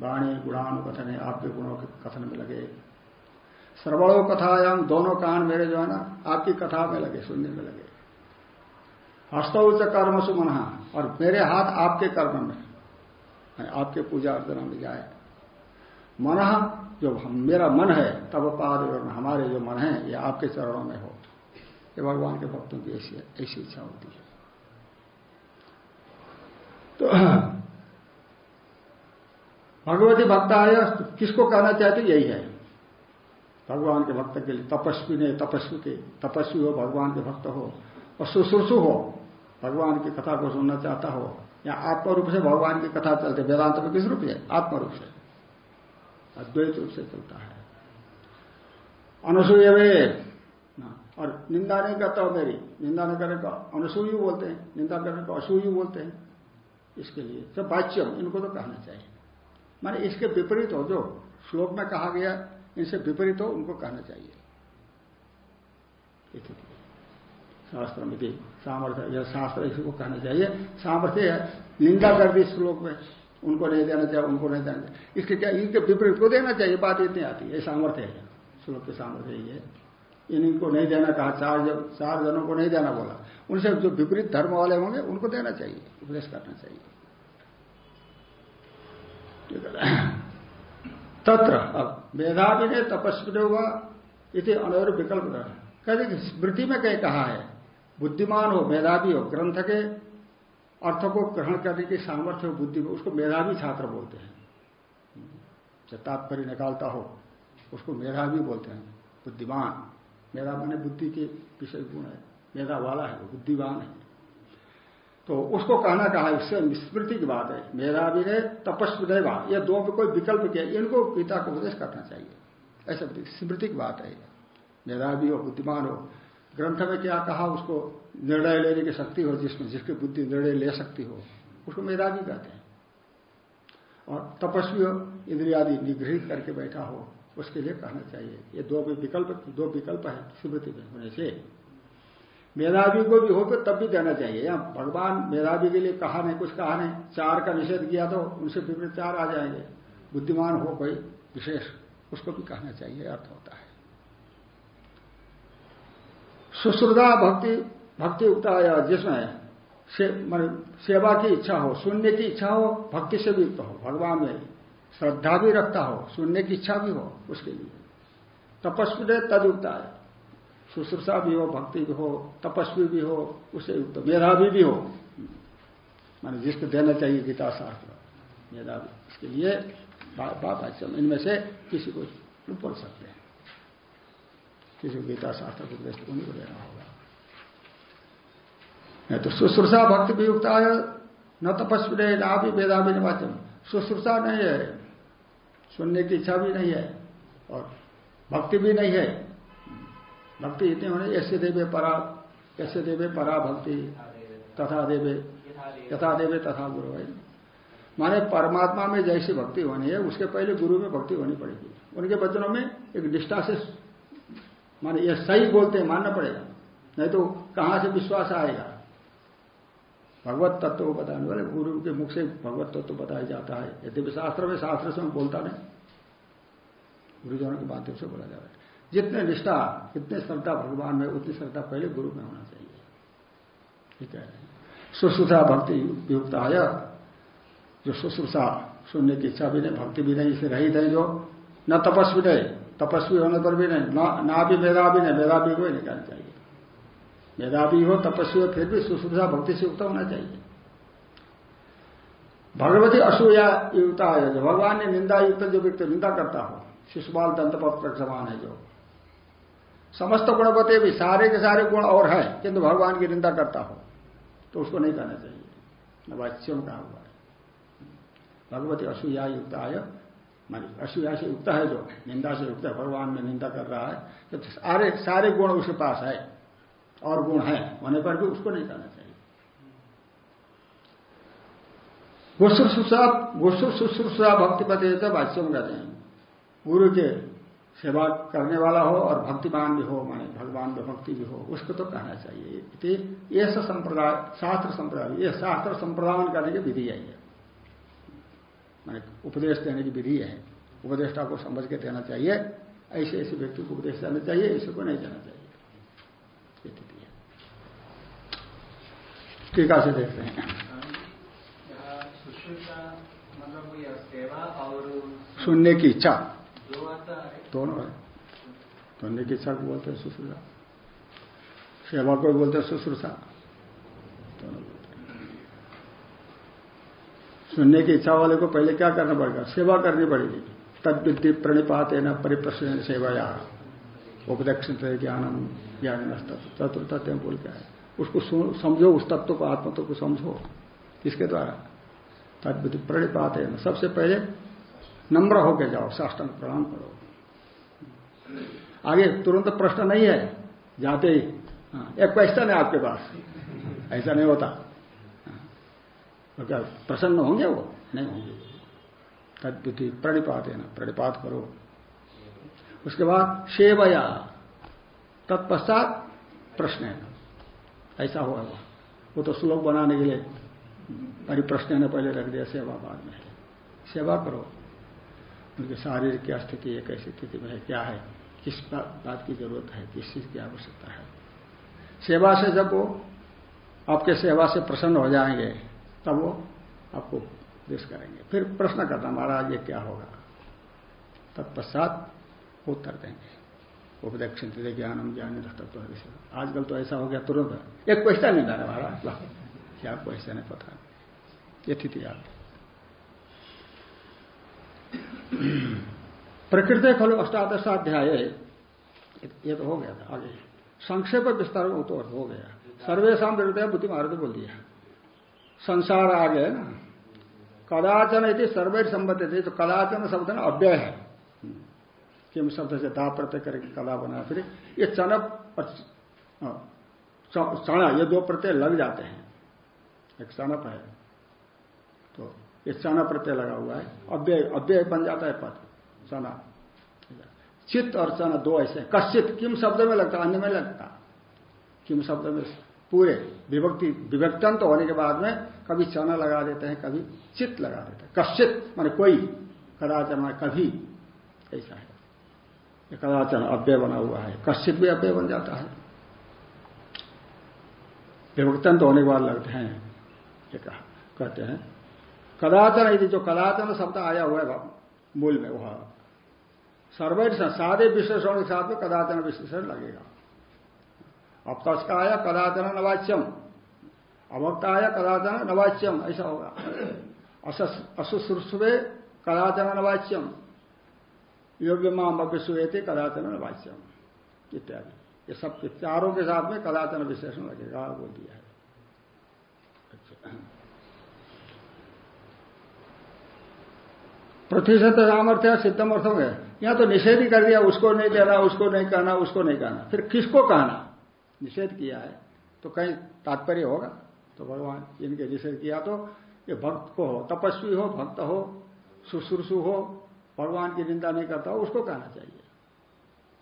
वाणी गुणानु कथन है आपके गुणों के कथन में लगे। श्रवणों कथायाम दोनों कान मेरे जो है ना, आपकी कथा में लगे, सुनने में लगे। हस्तौच कर्म सुमन और मेरे हाथ आपके कर्म में। आपके पूजा अर्चना में जाए। मन, जो मेरा मन है, तब पाद हमारे जो मन है, ये आपके चरणों में हो। ये भगवान के भक्तों की ऐसी ऐसी इच्छा होती है। तो भगवती भक्त आय किसको कहना चाहते यही है। भगवान के भक्त के लिए तपस्वी ने तपस्वी के, तपस्वी हो, भगवान के भक्त हो, और सुश्रुषु हो, भगवान की कथा को सुनना चाहता हो, या आत्म रूप से भगवान की कथा चलते वेदांत में किस रूप से? आत्म रूप से। अद्वैत रूप से चलता है। अनुसूय और निंदा नहीं करता हो मेरी। निंदा नहीं करने का अनुसूयु बोलते हैं, निंदा करने को असूयु बोलते हैं। इसके लिए सब वाच्यम, इनको तो कहना चाहिए। माने इसके विपरीत हो, जो श्लोक में कहा गया इनसे विपरीत हो, उनको कहना चाहिए। शास्त्र में भी सामर्थ्य, यह शास्त्र इसी को कहना चाहिए। सामर्थ्य है, निंदा कर दी श्लोक में। उनको नहीं देना चाहिए, उनको नहीं देना चाहिए। इसके क्या, इनके विपरीत को देना चाहिए, बात इतनी आती है। सामर्थ्य है श्लोक के सामर्थ्य ही। है इनको नहीं देना कहा, चार जन, चार जनों को नहीं देना बोला। उनसे जो विपरीत धर्म वाले होंगे, उनको देना चाहिए, उपदेश करना चाहिए। तत्र। अब मेधावी ने तपस्वी होगा इति अनवर विकल्प। कहते स्मृति में कहीं कहा है, बुद्धिमान हो, मेधावी हो ग्रंथ के अर्थ को ग्रहण करने की सामर्थ्य हो, बुद्धि में, उसको मेधावी छात्र बोलते हैं। जब तात्पर्य निकालता हो, उसको मेधावी बोलते हैं। बुद्धिमान, मेधा माने बुद्धि के विषय गुण है, मेधा वाला है, बुद्धिमान है। तो उसको कहना कहा इससे स्मृति की बात है। मेधावी ने तपस्वी बात ये दो में कोई विकल्प किया इनको पिता को उपदेश करना चाहिए। ऐसा स्मृति की बात है। मेधावी हो, बुद्धिमान हो। ग्रंथ में क्या कहा, उसको निर्णय लेने की शक्ति हो, जिसमें, जिसकी बुद्धि निर्णय ले सकती हो, उसको मेधावी कहते हैं। और तपस्वी हो, इंद्रियादि निगृहित करके बैठा हो, उसके लिए कहना चाहिए। ये दो विकल्प दो विकल्प है स्मृति में होने से। मेधावी को भी हो तो तब भी देना चाहिए। या भगवान मेधावी के लिए कहा नहीं कुछ कहा नहीं। चार का निषेध किया तो उनसे विपरीत चार आ जाएँगे। बुद्धिमान हो कोई विशेष उसको भी कहना चाहिए अर्थ होता है। सुश्रुदा भक्ति भक्ति उगता जिसमें से, सेवा की इच्छा हो सुनने की इच्छा हो भक्ति से भी हो भगवान में श्रद्धा भी रखता हो सुनने की इच्छा भी हो उसके लिए। तपस्वी तद युक्ता है। शुश्रूषा भी हो, भक्ति भी हो, तपस्वी भी हो, उसे युक्त मेधावी भी हो। माने जिसको देना चाहिए गीता शास्त्र मेधावी इसके लिए बात इनमें से किसी को पढ़ सकते हैं। किसी को गीता शास्त्र को उपदेश उन्हीं को देना होगा। नहीं तो शुश्रूषा भक्ति भी युक्त है न तपस्वी नहीं, ना भी भी निवाचन शुश्रूषा नहीं है। सुनने की इच्छा भी नहीं है और भक्ति भी नहीं है। भक्ति इतने होने ऐसे देवे परा ऐसे देवे परा भक्ति, तथा देवे, यथा देवे तथा गुरु है। माने परमात्मा में जैसी भक्ति होनी है, उसके पहले गुरु में भक्ति होनी पड़ेगी। उनके वचनों में एक निष्ठा से माने ये सही बोलते हैं, मानना पड़ेगा। नहीं तो कहाँ से विश्वास आएगा? भगवत तत्व को बताने वाले, गुरु के मुख से भगवत तत्व बताया जाता है। यद्यपि शास्त्र में, शास्त्र से बोलता नहीं। गुरुजनों के माध्यम से बोला जा रहा है। जितने निष्ठा, जितने श्रद्धा भगवान में, उतनी श्रद्धा पहले गुरु में होना चाहिए। ठीक है? सुश्रुषा भक्ति युक्त आया जो सुश्रुषा सुनने की इच्छा भी नहीं, भक्ति भी नहीं, इसे रहित है जो। न तपस्वी नहीं, तपस्वी होने पर भी नहीं, ना भी मेधावी नहीं मेधावी को ही निकालना चाहिए। मेधावी हो, तपस्वी हो, फिर भी सुश्रूषा भक्ति से युक्त होना चाहिए। भगवती असूया युक्ता है जो भगवान ने निंदा युक्त, जो व्यक्ति निंदा करता हो शिशुपाल दंतपत्र समान है जो। समस्त गुणवते भी सारे के सारे गुण और है, किंतु भगवान की निंदा करता हो। तो उसको नहीं कहना चाहिए। नवाच्यम कहा हुआ है। भगवती असूया युक्त आय मान असूया से युक्त है जो, निंदा से युक्त है, भगवान में निंदा कर रहा है तो सारे सारे गुण उसके पास है, और गुण है, होने पर भी उसको नहीं कहना चाहिए। गुस्सु शुश्रूषा भक्ति पते वाच्यम कहते हैं गुरु के सेवा करने वाला हो और भक्तिमान भी हो माने भगवान में भक्ति भी हो उसको तो कहना चाहिए। ये संप्रदाय शास्त्र संप्रदाय ये शास्त्र संप्रदान करने की विधि है मैंने उपदेश देने की विधि है। उपदेष्टा को समझ के देना चाहिए। ऐसे ऐसे व्यक्ति को उपदेश देना चाहिए ऐसे को नहीं देना चाहिए। स्थिति है। टीका से देखते हैं। सुनने की इच्छा। दोनों है। सुनने की इच्छा को बोलते हैं सुश्रुषा सेवा को बोलते हैं सुश्रुषा दोनों सुनने की इच्छा वाले को पहले क्या करना पड़ेगा? सेवा करनी पड़ेगी। तद विद्धि प्रणिपात है न परिप्रश्न सेवाया। उपदक्षिण ज्ञानम, ज्ञान तत्व तत्व बोल क्या है उसको समझो, उस तत्व को, आत्म तत्व को समझो। किसके द्वारा? तद विद्धि प्रणिपात है सबसे पहले नम्र होकर जाओ, साष्टांग प्रणाम करो। आगे तुरंत प्रश्न नहीं है जाते ही। हाँ, एक क्वेश्चन है आपके पास। ऐसा नहीं होता। तो क्या प्रसन्न होंगे वो? नहीं होंगे। तद्विधि प्रणिपात है ना प्रणिपात करो। उसके बाद सेवया तत्पश्चात प्रश्न है। ऐसा हुआ वो वो तो श्लोक बनाने के लिए परिप्रश्न ने पहले रख दिया सेवा बाद में। सेवा करो। उनकी शारीरिक क्या स्थिति है कैसी स्थिति में है क्या है? किस बात की ज़रूरत है, किस चीज़ की आवश्यकता है। सेवा से जब वो आपके सेवा से प्रसन्न हो जाएँगे, तब वो आपको उपदेश करेंगे। फिर प्रश्न करना महाराज, ये क्या होगा? तत्पश्चात उत्तर देंगे। उपदक्षिण थे ज्ञानम ज्ञान तत्व आजकल तो ऐसा हो गया तुरंत। एक क्वेश्चन नहीं डाला महाराज। क्या क्वेश्चन है पता नहीं। ये स्थिति आप प्रकृति खलो अष्टादशाध्याय। ये तो हो गया था, आगे। संक्षेप विस्तार में तो हो गया। सर्वेशा विरुद्ध बुद्धि मारुति बोल दिया। संसार आ गए ना? कदाचन यदि सर्वे संबद्ध थे तो कदाचन शब्द ना अव्यय है। किम शब्द से दा प्रत्यय करके कदा बना, फिर ये चनप चना ये दो प्रत्यय लग जाते हैं। एक चनप है तो ये चना प्रत्यय लगा हुआ है। अव्यय अव्यय बन जाता है पद। चना। चित्त और चना दो ऐसे। कश्चित, किम शब्द में लगता, अन्य में लगता। किम शब्द में पूरे विभक्ति विभक्तन तो होने के बाद में कभी चना लगा देते हैं, कभी चित्त लगा देते हैं। कश्चित माने कोई, कदाचन कभी। ऐसा है। कदाचन अव्यय बना हुआ है। कश्चित भी अव्यय बन जाता है। विभक्तन तो होने के बाद लगते हैं। कहते हैं, कदाचन यदि जो कदाचन शब्द आया हुआ है मूल में वह। सर्वे सादे विशेषण के साथ में कदाचन विशेषण लगेगा। अब तस्का आया कदाचन नवाच्यम। अभक्त आया कदाचन नवाच्यम, ऐसा होगा। अशुश्रुष्वे कदाचन नवाच्यम। योग्य माम अभ्यसुएते कदाचन नवाच्यम, इत्यादि। ये सब चारों के साथ में कदाचन विशेषण लगेगा बोल दिया है। अच्छा। प्रतिशत सामर्थ्य सिद्धम अर्थों में यहाँ तो निषेध ही कर दिया, उसको नहीं देना, उसको नहीं कहना, उसको नहीं कहना। फिर किसको कहना? निषेध किया है। तो कहीं तात्पर्य होगा? तो भगवान इनके निषेध किया तो ये भक्त को हो, तपस्वी हो, भक्त हो, शुश्रूषु हो, भगवान की निंदा नहीं करता हो, उसको कहना चाहिए।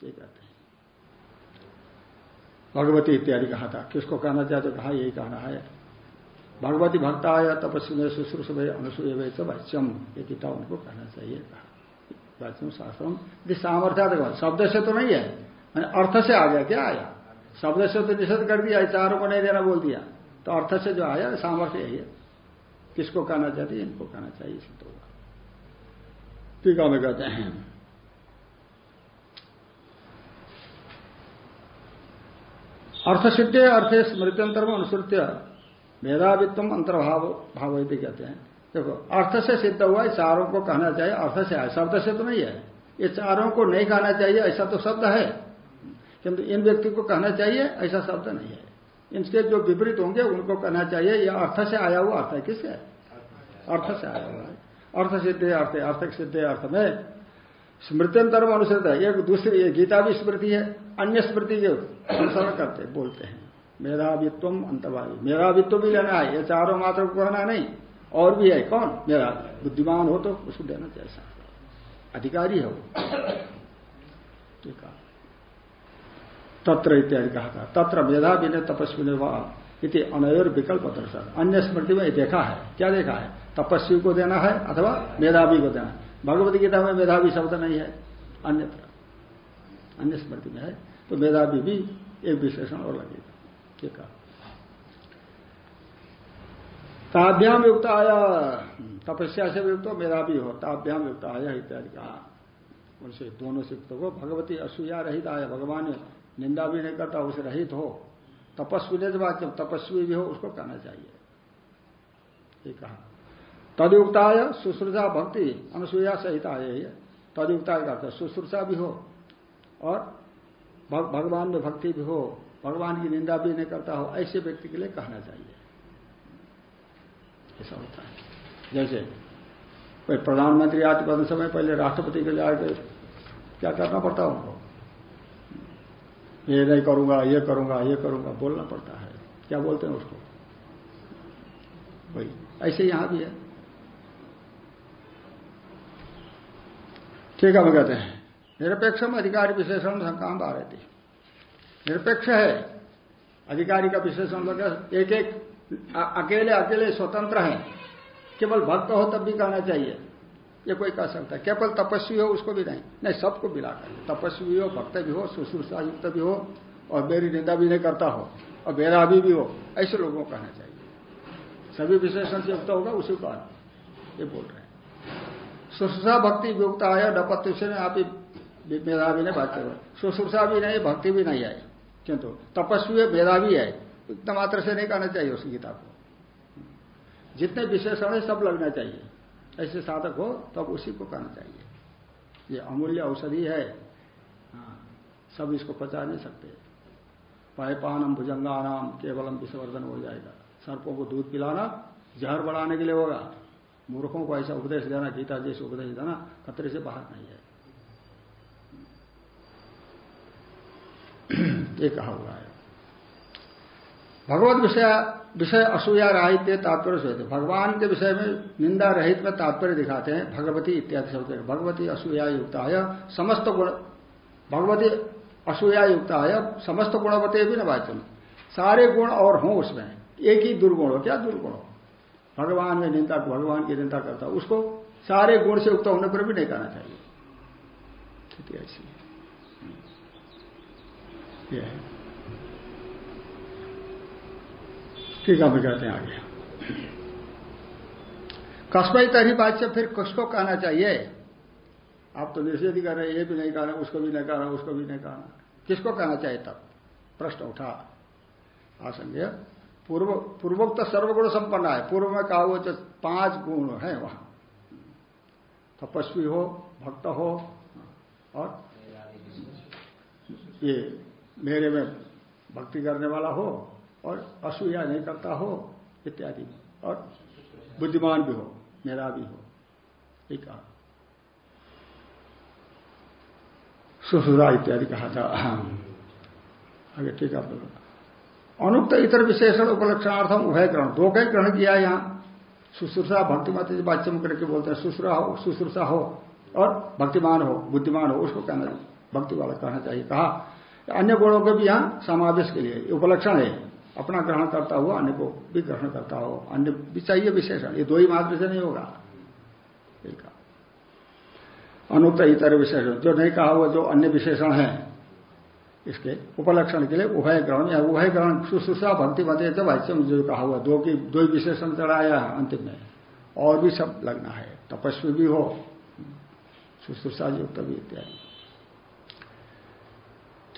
ये कहते हैं। भगवती इत्यादि कहा था। किसको कहना चाहिए तो कहा, यही कहना है। भगवती भक्ता आया तपस्वी में शुश्रूष भाई अनुसूय वच्यम ये गीता उनको कहना चाहिए। कहा वच्यम सामर्थ्या शब्द से तो नहीं है। मैंने अर्थ से आ गया, क्या आया? शब्द से तो निषेध कर दिया चारों को नहीं देना बोल दिया। तो अर्थ से जो आया, सामर्थ्य यही है। किसको कहना चाहते इनको कहना चाहिए सिद्ध होगा टीका में कहते हैं। अर्थ सिद्धे अर्थ स्मृत्यंतर में अनुसृत्य। मेधावित्तम अंतर्भाव, भाव भी कहते हैं। देखो, अर्थ से सिद्ध हुआ है चारों को कहना चाहिए, अर्थ से आए शब्द से तो नहीं है। ये चारों को नहीं कहना चाहिए, ऐसा तो शब्द है। किंतु इन व्यक्ति को कहना चाहिए, ऐसा शब्द नहीं है। इनके जो विपरीत होंगे, उनको कहना चाहिए यह अर्थ से आया हुआ अर्थ है, किससे? अर्थ से आया हुआ है। अर्थ सिद्धे अर्थ अर्थ सिद्धे अर्थ में। स्मृत्यंतर अनुसृत है, एक दूसरी गीता भी स्मृति है, अन्य स्मृति जो अनुसरण करते बोलते हैं। मेधावित्व अंतवायु मेधावित्व भी लेना है, ये चारों मात्र को कहना नहीं। और भी है, कौन? मेरा बुद्धिमान हो तो उसको देना चाहिए अधिकारी है वो। ठीक है। तत्र इत्यादि कहा था। तत्र मेधा विनय तपस्वी ने इति अनयोर विकल्प दर्शन। अन्य स्मृति में देखा है। क्या देखा है? तपस्वी को देना है अथवा मेधावी को देना है। भगवत गीता में मेधावी शब्द नहीं है। अन्यत्र। अन्य स्मृति में है। तो मेधावी भी एक विशेषण और लगेगा। ठीक है ताभ्याम युक्त आया, तपस्या से युक्त हो भी हो ताभ्याम युक्त आया इत्यादि कहा। उनसे दोनों से युक्त हो भगवती असूया रहित आया, भगवान ने निंदा भी नहीं करता, उसे रहित हो। तपस्वी ने जब जब तपस्वी भी हो, उसको कहना चाहिए। ये कहा। तदयुक्ताय शुश्रूषा भक्ति, अनुसूया सहित आय तदयुक्ता करता शुश्रूषा भी हो, और भगवान में भक्ति भी हो। भगवान की निंदा भी नहीं करता हो, ऐसे व्यक्ति के लिए कहना चाहिए। ऐसा होता है। जैसे कोई प्रधानमंत्री आज बदल समय पहले राष्ट्रपति के लिए आके क्या करना पड़ता उनको? ये नहीं करूँगा, ये करूँगा ये करूँगा, बोलना पड़ता है। क्या बोलते हैं उसको? वही, ऐसे यहाँ भी है। ठीक है, हम कहते हैं। निरपेक्ष में अधिकारी विशेषण रही थी। निरपेक्ष है। अधिकारी का विशेषण लगा एक एक अकेले अकेले स्वतंत्र हैं। केवल भक्त हो तब भी कहना चाहिए। ये कोई कह सकता है। केवल तपस्वी हो उसको भी नहीं। नहीं, सबको मिलाकर तपस्वी हो, भक्त भी हो सुश्रूषा युक्त भी हो, और मेरी निंदा भी नहीं करता हो, और बेराबी भी हो, ऐसे लोगों को कहना चाहिए। सभी विशेषण से युक्त होगा, उसी का ये बोल रहे हैं। सुश्रूषा भक्ति युक्त आया डपत्य से आप मेधावी ने बात करो सुश्रूषा भी नहीं, भक्ति भी नहीं आई। किंतु तपस्वी मेधावी है इतना मात्र से नहीं कहना चाहिए उस गीता को। जितने विशेषण है सब लगना चाहिए। ऐसे साधक हो तब उसी को कहना चाहिए। ये अमूल्य औषधि है। हाँ, सब इसको पचा नहीं सकते। पायपानम भुजंगानाम केवलम विषवर्धन हो जाएगा। सर्पों को दूध पिलाना जहर बढ़ाने के लिए होगा। मूर्खों को ऐसा उपदेश देना गीता जैसे उपदेश देना खतरे से बाहर नहीं है। ये कहा हुआ है। भगवत विषय विषय असूया राहित्य तात्पर्य से। भगवान के विषय में निंदा रहित में तात्पर्य दिखाते हैं, भगवती इत्यादि शब्द भगवती असूया युक्त युक्ताय, समस्त गुण, भगवती असूया युक्त युक्ताय, समस्त गुणवते भी न वाचन। सारे गुण और हों उसमें। एक ही दुर्गुण हो, क्या दुर्गुण हो? भगवान में निंदा, भगवान की निंदा करता उसको सारे गुण से युक्त होने पर भी नहीं कहना चाहिए। ऐसी है। ठीक है कहते हैं आगे। कस्मई तरी से फिर किसको कहना चाहिए? आप तो निषेध ही कर रहे हैं, ये भी नहीं कहना, उसको भी नहीं कहना, उसको भी नहीं कहना। किसको कहना चाहिए तब? प्रश्न उठा। आसंज्ञ पूर्व, पूर्वोक्त सर्वगुण संपन्न है। पूर्व में कहा हुआ पाँच गुण है वहाँ। तपस्वी हो, भक्त हो, और ये मेरे में भक्ति करने वाला हो और असूया नहीं करता हो, इत्यादि। और बुद्धिमान भी हो, मेरा भी हो, एक कहा सुसुरा इत्यादि कहा था। आगे ठीक है अनुक्त इतर विशेषण उपलक्षणार्थम उभय ग्रहण दो कई ग्रहण किया है यहाँ। सुश्रूषा भक्तिमत वाच्यम करके बोलते हैं सुश्रा हो सुश्रूषा हो और भक्तिमान हो, बुद्धिमान हो, उसको कहना भक्ति वाला कहना चाहिए। कहा अन्य गुणों को भी यहाँ समावेश के लिए उपलक्षण है। अपना ग्रहण करता हुआ अन्य को भी ग्रहण करता हो। अन्य भी चाहिए विशेषण ये दो ही मात्र से नहीं होगा। अनुत इतर विशेषण जो नहीं कहा हुआ, जो अन्य विशेषण है, इसके उपलक्षण के लिए उभय ग्रहण या उभय ग्रहण सुश्रूषा भक्ति मध्य जब में जो कहा हुआ, दो की, दो ही विशेषण चढ़ाया है अंतिम में। और भी सब लगना है। तपस्वी भी हो, शुश्रूषा युक्त भी इत्यादि।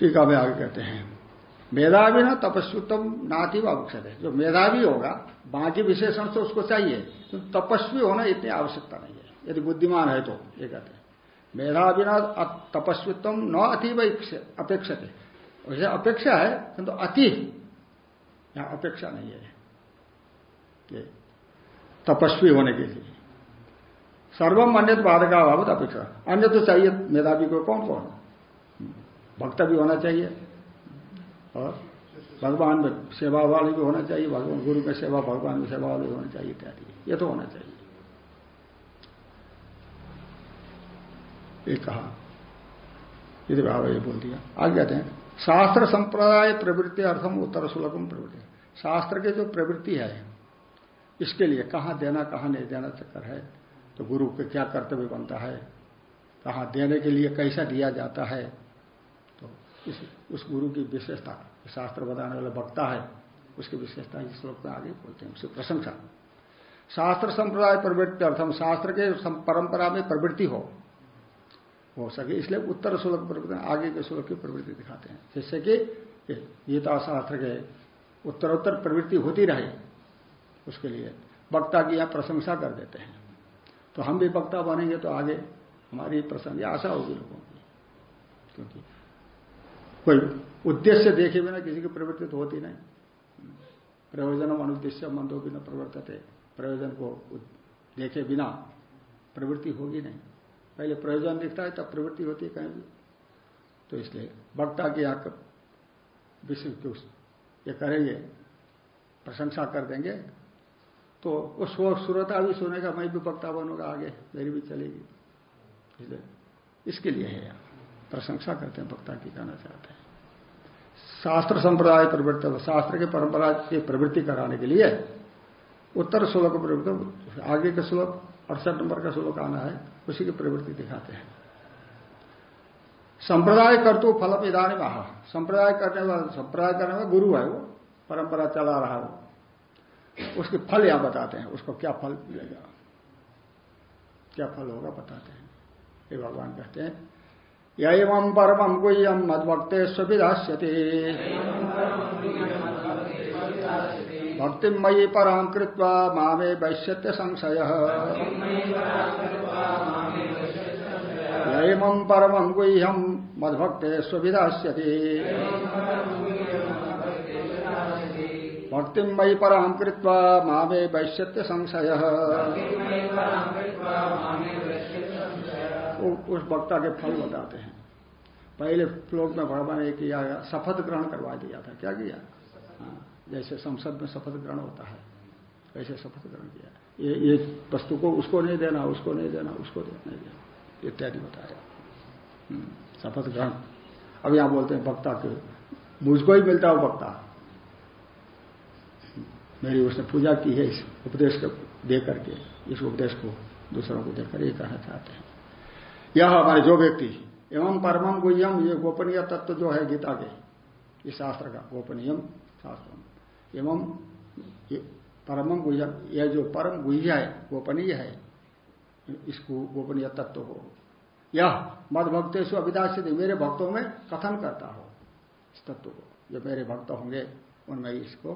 ठीक है आगे कहते हैं। मेधावी ना तपस्वित्व नाति आवश्यक है जो मेधावी होगा, बाकी विशेषण तो उसको चाहिए तो तपस्वी होना इतनी आवश्यकता नहीं है। यदि बुद्धिमान है तो ये कहते हैं। मेधावी ना तपस्वित्व न अतीव अपेक्षित। वैसे अपेक्षा है, किंतु अति यहाँ अपेक्षा नहीं है। तपस्वी होने के लिए। सर्वम अन्य बाधका भाव अपेक्षा। अन्य तो चाहिए मेधावी को कौन कौन भक्त भी होना चाहिए। और भगवान में सेवा वाले भी होना चाहिए, भगवान गुरु में सेवा, भगवान में सेवा वाले होना चाहिए इत्यादि। ये तो होना चाहिए। ये कहा। यदि भाव ये बोल दिया। आगे कहते हैं। शास्त्र संप्रदाय प्रवृत्ति अर्थम उत्तर सुलभम प्रवृत्ति। शास्त्र के जो प्रवृत्ति है, इसके लिए कहाँ देना, कहाँ नहीं देना चक्कर है। तो गुरु के क्या कर्तव्य बनता है? कहाँ देने के लिए कैसा दिया जाता है? तो इस, उस गुरु की विशेषता, शास्त्र बताने वाला वक्ता है, उसकी विशेषता इस श्लोक में आगे बोलते हैं उसकी प्रशंसा। शास्त्र संप्रदाय प्रवृत्ति अर्थम शास्त्र के परंपरा में प्रवृत्ति हो हो सके, इसलिए उत्तर श्लोक प्रवृत्ति आगे के श्लोक की प्रवृत्ति दिखाते हैं। जिससे कि गीता शास्त्र के उत्तरोत्तर प्रवृत्ति होती रहे, उसके लिए वक्ता की यहाँ प्रशंसा कर देते हैं। तो हम भी वक्ता बनेंगे तो आगे हमारी प्रसंग आशा होगी लोगों की, क्योंकि कोई उद्देश्य देखे बिना किसी की प्रवृत्ति तो होती नहीं। प्रयोजन अनुद्देश्य मंदो बिना प्रवर्तते। प्रयोजन को देखे बिना प्रवृत्ति होगी नहीं। पहले प्रयोजन दिखता है, तब प्रवृत्ति होती है कहीं भी। तो इसलिए वक्ता की आँख विश्व ये करेंगे, प्रशंसा कर देंगे तो वो श्रोता भी सुनेगा, मैं भी वक्ता बनूँगा आगे, मेरी भी चलेगी। इसलिए इसके लिए है प्रशंसा करते हैं, वक्ता की कहना चाहते हैं। शास्त्र संप्रदाय प्रवृत्ति शास्त्र के परंपरा की प्रवृत्ति कराने के लिए उत्तर श्लोक प्रवृत्ति आगे का श्लोक, अड़सठ नंबर का श्लोक आना है, उसी की प्रवृत्ति दिखाते हैं। संप्रदाय कर्तु फल इधानी महा संप्रदाय करने वाला, संप्रदाय करने वाला गुरु है वो, परंपरा चला रहा है उसके फल यहाँ बताते हैं, उसको क्या फल मिलेगा? क्या फल होगा बताते हैं। ये भगवान कहते हैं यम परमम गुह्यम मदभक्ते स्वभिधाष्यते भक्ति मयि पराम कृत्वा मामे वैश्यत्य संशय। यम परमम गुह्यम मदभक्ते स्वभिधाष्यते भक्ति मयि पराम कृत्वा मामे वैश्यत्य संशय। उस वक्ता के फल बताते हैं। पहले श्लोक में भगवान ने किया शपथ ग्रहण करवा दिया था। क्या किया? हाँ, जैसे संसद में शपथ ग्रहण होता है वैसे शपथ ग्रहण किया। ये ये वस्तु को उसको नहीं देना उसको नहीं देना उसको नहीं देना इत्यादि बताया। हम्म, शपथ ग्रहण। अब यहाँ बोलते हैं वक्ता के मुझको ही मिलता है वक्ता। मेरी उसने पूजा की है इस उपदेश को दे करके इस उपदेश को दूसरों को देकर ये कहना चाहते हैं। यह हमारे जो व्यक्ति एवं परमम गुह्यम ये गोपनीय तत्व जो है गीता के इस शास्त्र का गोपनीयम शास्त्र। एवं परमम गुह्यम यह जो परम गुह्य है, गोपनीय है, इसको गोपनीय तत्व हो। यह मद भक्तेश अभिदास मेरे भक्तों में कथन करता हो, इस तत्व को। जो मेरे भक्त होंगे, उनमें इसको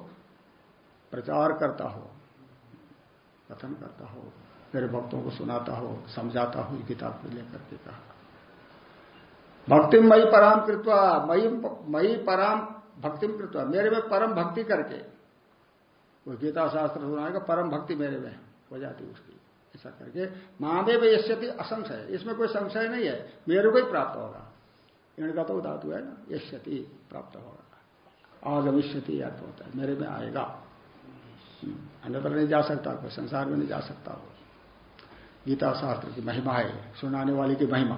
प्रचार करता हो, कथन करता हो। मेरे भक्तों को सुनाता हो, समझाता हो किताब को लेकर के कहा। भक्ति मई पराम कृत्वा मई मई पराम भक्ति कृत्वा, मेरे में परम भक्ति करके। वो गीता शास्त्र सुनाएगा, परम भक्ति मेरे में हो जाती उसकी। ऐसा करके मामे में यश्यति असंशय। इसमें कोई संशय नहीं है, मेरे को ही प्राप्त होगा। इनका तो धातु है ना यश्यति प्राप्त होगा। आगमिष्यति अर्थ होता है, मेरे में आएगा। अन्यत्र नहीं जा सकता, कोई संसार में नहीं जा सकता हो गीता शास्त्र की महिमा है, सुनाने वाले की महिमा।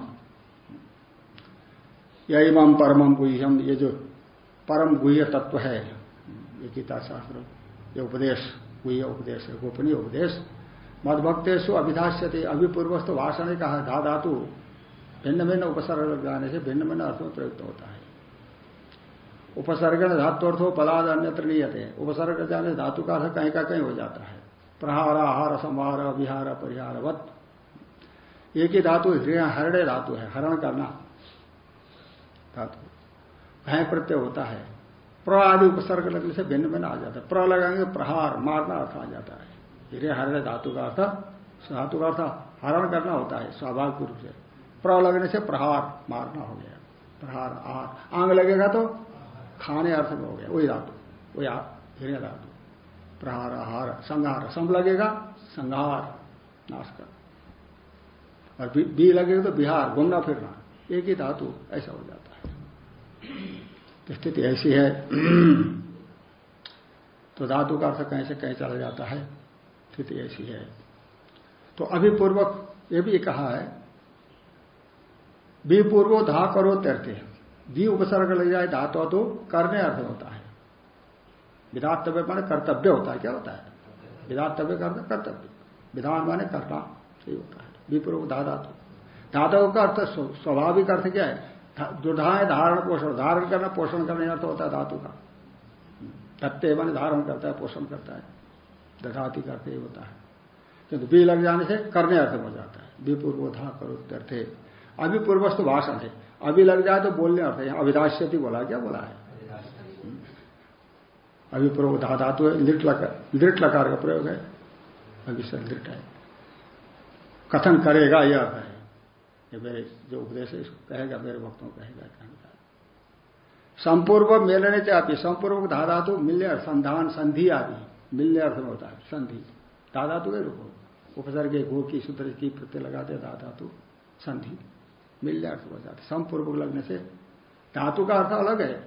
यही मम परमम गुह्यम ये जो परम गुह्य तत्व है, ये गीता शास्त्र, ये उपदेश, गुह्य उपदेश है गोपनीय उपदेश। मदभक्तेशु अभिधाष्यते अभिपूर्वस्त भाषण कहा धा धातु भिन्न भिन्न उपसर्ग जाने से भिन्न भिन्न अर्थों प्रयुक्त होता है। उपसर्ग धातुअर्थ हो पदाद अन्यत्र नहीं आते उपसर्ग जाने धातु का अर्थ कहीं का कहीं हो जाता है। प्रहार, आहार, संहार, विहार परिहार वत एक ही धातु हरणे धातु है, हरण करना धातु। भय प्रत्यय होता है। प्र आदि उपसर्ग लगने से भिन्न भिन्न आ जाता है। प्र लगाएँगे, प्रहार, मारना अर्थ आ जाता है। हिरे हरणे धातु का अर्थ, धातु का अर्थ हरण करना होता है, स्वाभाविक रूप से। प्र लगने से प्रहार, मारना हो गया। प्रहार, आहार। आंग लगेगा तो खाने अर्थ में हो गया। वही धातु, वही हिरण्य धातु। प्रहार, आहार, संहार। सम लगेगा, संहार, नाश कर। और बी लगेगा तो बिहार घूमना फिरना एक ही धातु, ऐसा हो जाता है। तो स्थिति ऐसी है। तो धातु का अर्थ कहीं से कहीं चला जाता है? स्थिति ऐसी है। तो अभी पूर्वक ये भी कहा है, बी पूर्वो धा करो तैरते बी उपसर्ग लग जाए धातु तो करने अर्थ होता है। विधातव्य माने कर्तव्य होता है। क्या होता है? विधातव्य करना कर्तव्य। विधान माने करना सही होता है। विपूर्व धाधातु। धातु का अर्थ स्वाभाविक अर्थ क्या है? दुधाए धारण पोषण, धारण करना, पोषण करने अर्थ होता है धातु का। धत्ते माने धारण करता है, पोषण करता है। दधाती का अर्थ होता है। किंतु बी लग जाने से करने अर्थ हो जाता है। विपूर्व धा करो अर्थे अभी पूर्वस्तु भाषण है। अभी लग जाए तो बोलने अर्थ है। अभिधाष्यति बोला क्या बोला है? अभी पूर्व धातु है। लिट लकार लकार का प्रयोग है। अभी सर लिट है। कथन करेगा यह है। ये मेरे जो उपदेश है, इसको कहेगा, मेरे भक्तों कहेगा कहने का संपूर्व मिलने चाहती संपूर्व धा धातु मिलने संधान, संधि आदि, मिलने अर्थ में होता है, संधि। धा धातु के रूप उपसर्ग गो की सूत्र की प्रत्यय लगाते धा धातु संधि, मिलने अर्थ हो जाते। समपूर्वक लगने से धातु का अर्थ अलग है।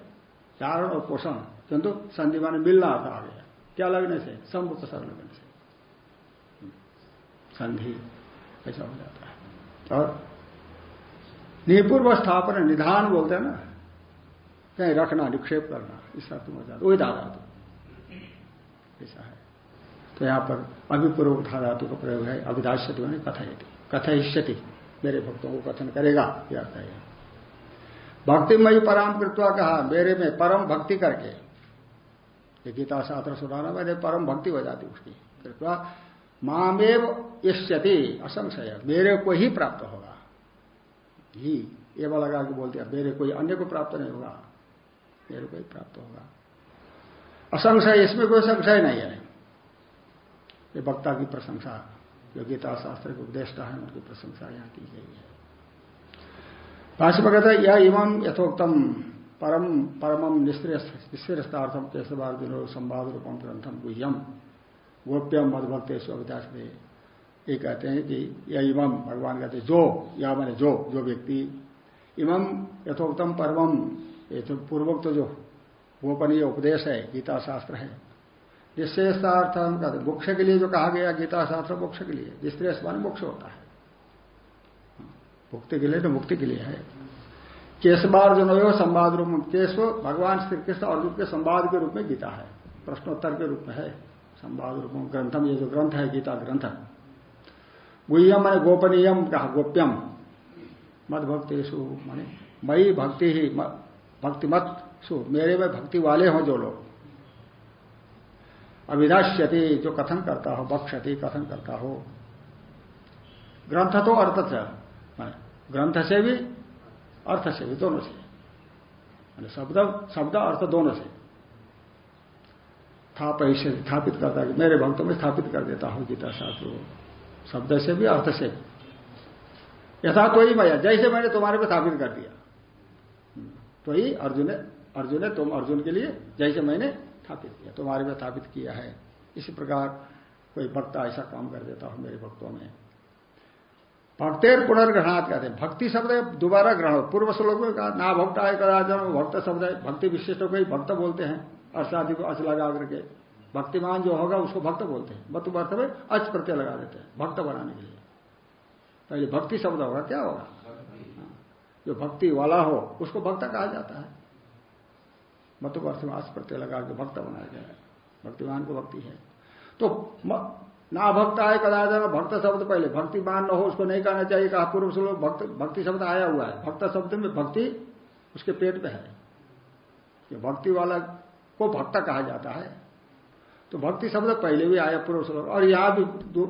चारण और पोषण, किंतु संधि माने मिलना अर्थ आ गया। क्या लगने से? सम लगने से। संधि। ऐसा हो जाता है। और निपूर्व स्थापन निधान बोलते हैं ना, कहीं रखना, निक्षेप करना, इस तुम हो जाता वही धातु। ऐसा है। तो यहाँ पर अभिपूर्वक धातु का प्रयोग है मैंने कथयति। कथयिष्यति, मेरे भक्तों को कथन करेगा यह अर्थ है। भक्तिमयी पराम कृत्वा कहा, मेरे में परम भक्ति करके। गीता शास्त्र सुनाना मैंने परम भक्ति हो जाती उसकी। कृत्वा मामेव इष्यति, असंशय। मेरे को ही प्राप्त होगा। ही एवं लगा के बोल दिया मेरे कोई अन्य को प्राप्त नहीं होगा। मेरे को ही प्राप्त होगा। असंशय, इसमें कोई संशय नहीं है। ये वक्ता की प्रशंसा, जो गीता शास्त्र के उपदेष्टा है, उनकी प्रशंसा यहाँ की गई है। भाष्य में कहते यह इमम यथोक्तम परम परमम निश्रेष्ठार्थम केशवार्जुन संवाद रूपम ग्रंथम गुह्यम। गोप्यम मधुभक्तेश अविदास दे ये कहते हैं कि यह इमम भगवान कहते हैं, जो, या मैंने जो जो व्यक्ति। इमम यथोक्तम परमम ये तो पूर्वोक्त जो गोपनीय उपदेश है गीता शास्त्र है। निश्चेषार्थ हम कहते मोक्ष के लिए जो कहा गया गीता शास्त्र मोक्ष के लिए। निश्रेष मान मोक्ष होता है। मुक्ति के लिए तो मुक्ति के लिए है। केशवार्जुन हो संवाद रूप में केशव भगवान श्री कृष्ण अर्जुन के संवाद के रूप में गीता है। प्रश्नोत्तर के रूप में है। संवाद रूप ग्रंथम ये जो ग्रंथ है, गीता ग्रंथ। गुह्यम मैंने गोपनीयम कहा गोप्यम मद भक्तेशु माने मई भक्ति ही भक्ति मत सु मेरे में भक्ति वाले हों जो लोग। अविनाश्यति, जो कथन करता हो, बक्षति कथन करता हो। ग्रंथ तो अर्थ से ग्रंथ से भी, अर्थ से भी दोनों से। शब्द शब्द अर्थ दोनों से। था पैसे स्थापित करता है। मेरे भक्तों में स्थापित कर देता हूँ गीता शास्त्र को। शब्द से भी अर्थ से भी। यथा तो ही मैं जैसे मैंने तुम्हारे पे स्थापित कर दिया। तो ही अर्जुन अर्जुन, तुम अर्जुन के लिए जैसे मैंने स्थापित किया, तुम्हारे में स्थापित किया है। इसी प्रकार कोई वक्ता ऐसा काम कर देता हूँ मेरे भक्तों में। भक्तेर पुनर्ग्रहणात कहते हैं। भक्ति शब्द दोबारा ग्रहण पूर्व श्लोक में कहा, ना भक्त आय जन भक्त शब्द है। भक्ति विशिष्ट को ही भक्त बोलते हैं। अर्षादि को अच लगा करके, भक्तिमान जो होगा उसको भक्त बोलते हैं। मतु अर्थ में अच प्रत्यय लगा देते हैं, भक्त बनाने के लिए। पहले भक्ति शब्द होगा, क्या होगा? जो भक्ति वाला हो, उसको भक्त कहा जाता है। मत अर्थ में प्रत्यय लगा के भक्त बनाया गया है। भक्तिमान को भक्ति है। तो ना भक्त आए कदाचार भक्त शब्द पहले। भक्तिमान न हो, उसको नहीं कहना चाहिए। कहा पूर्व से भक्त भक्ति शब्द आया हुआ है। भक्त शब्द में भक्ति उसके पेट में है। भक्ति वाला को भक्त कहा जाता है। तो भक्ति शब्द पहले भी आया, पूर्व श्लोक। और यहाँ भी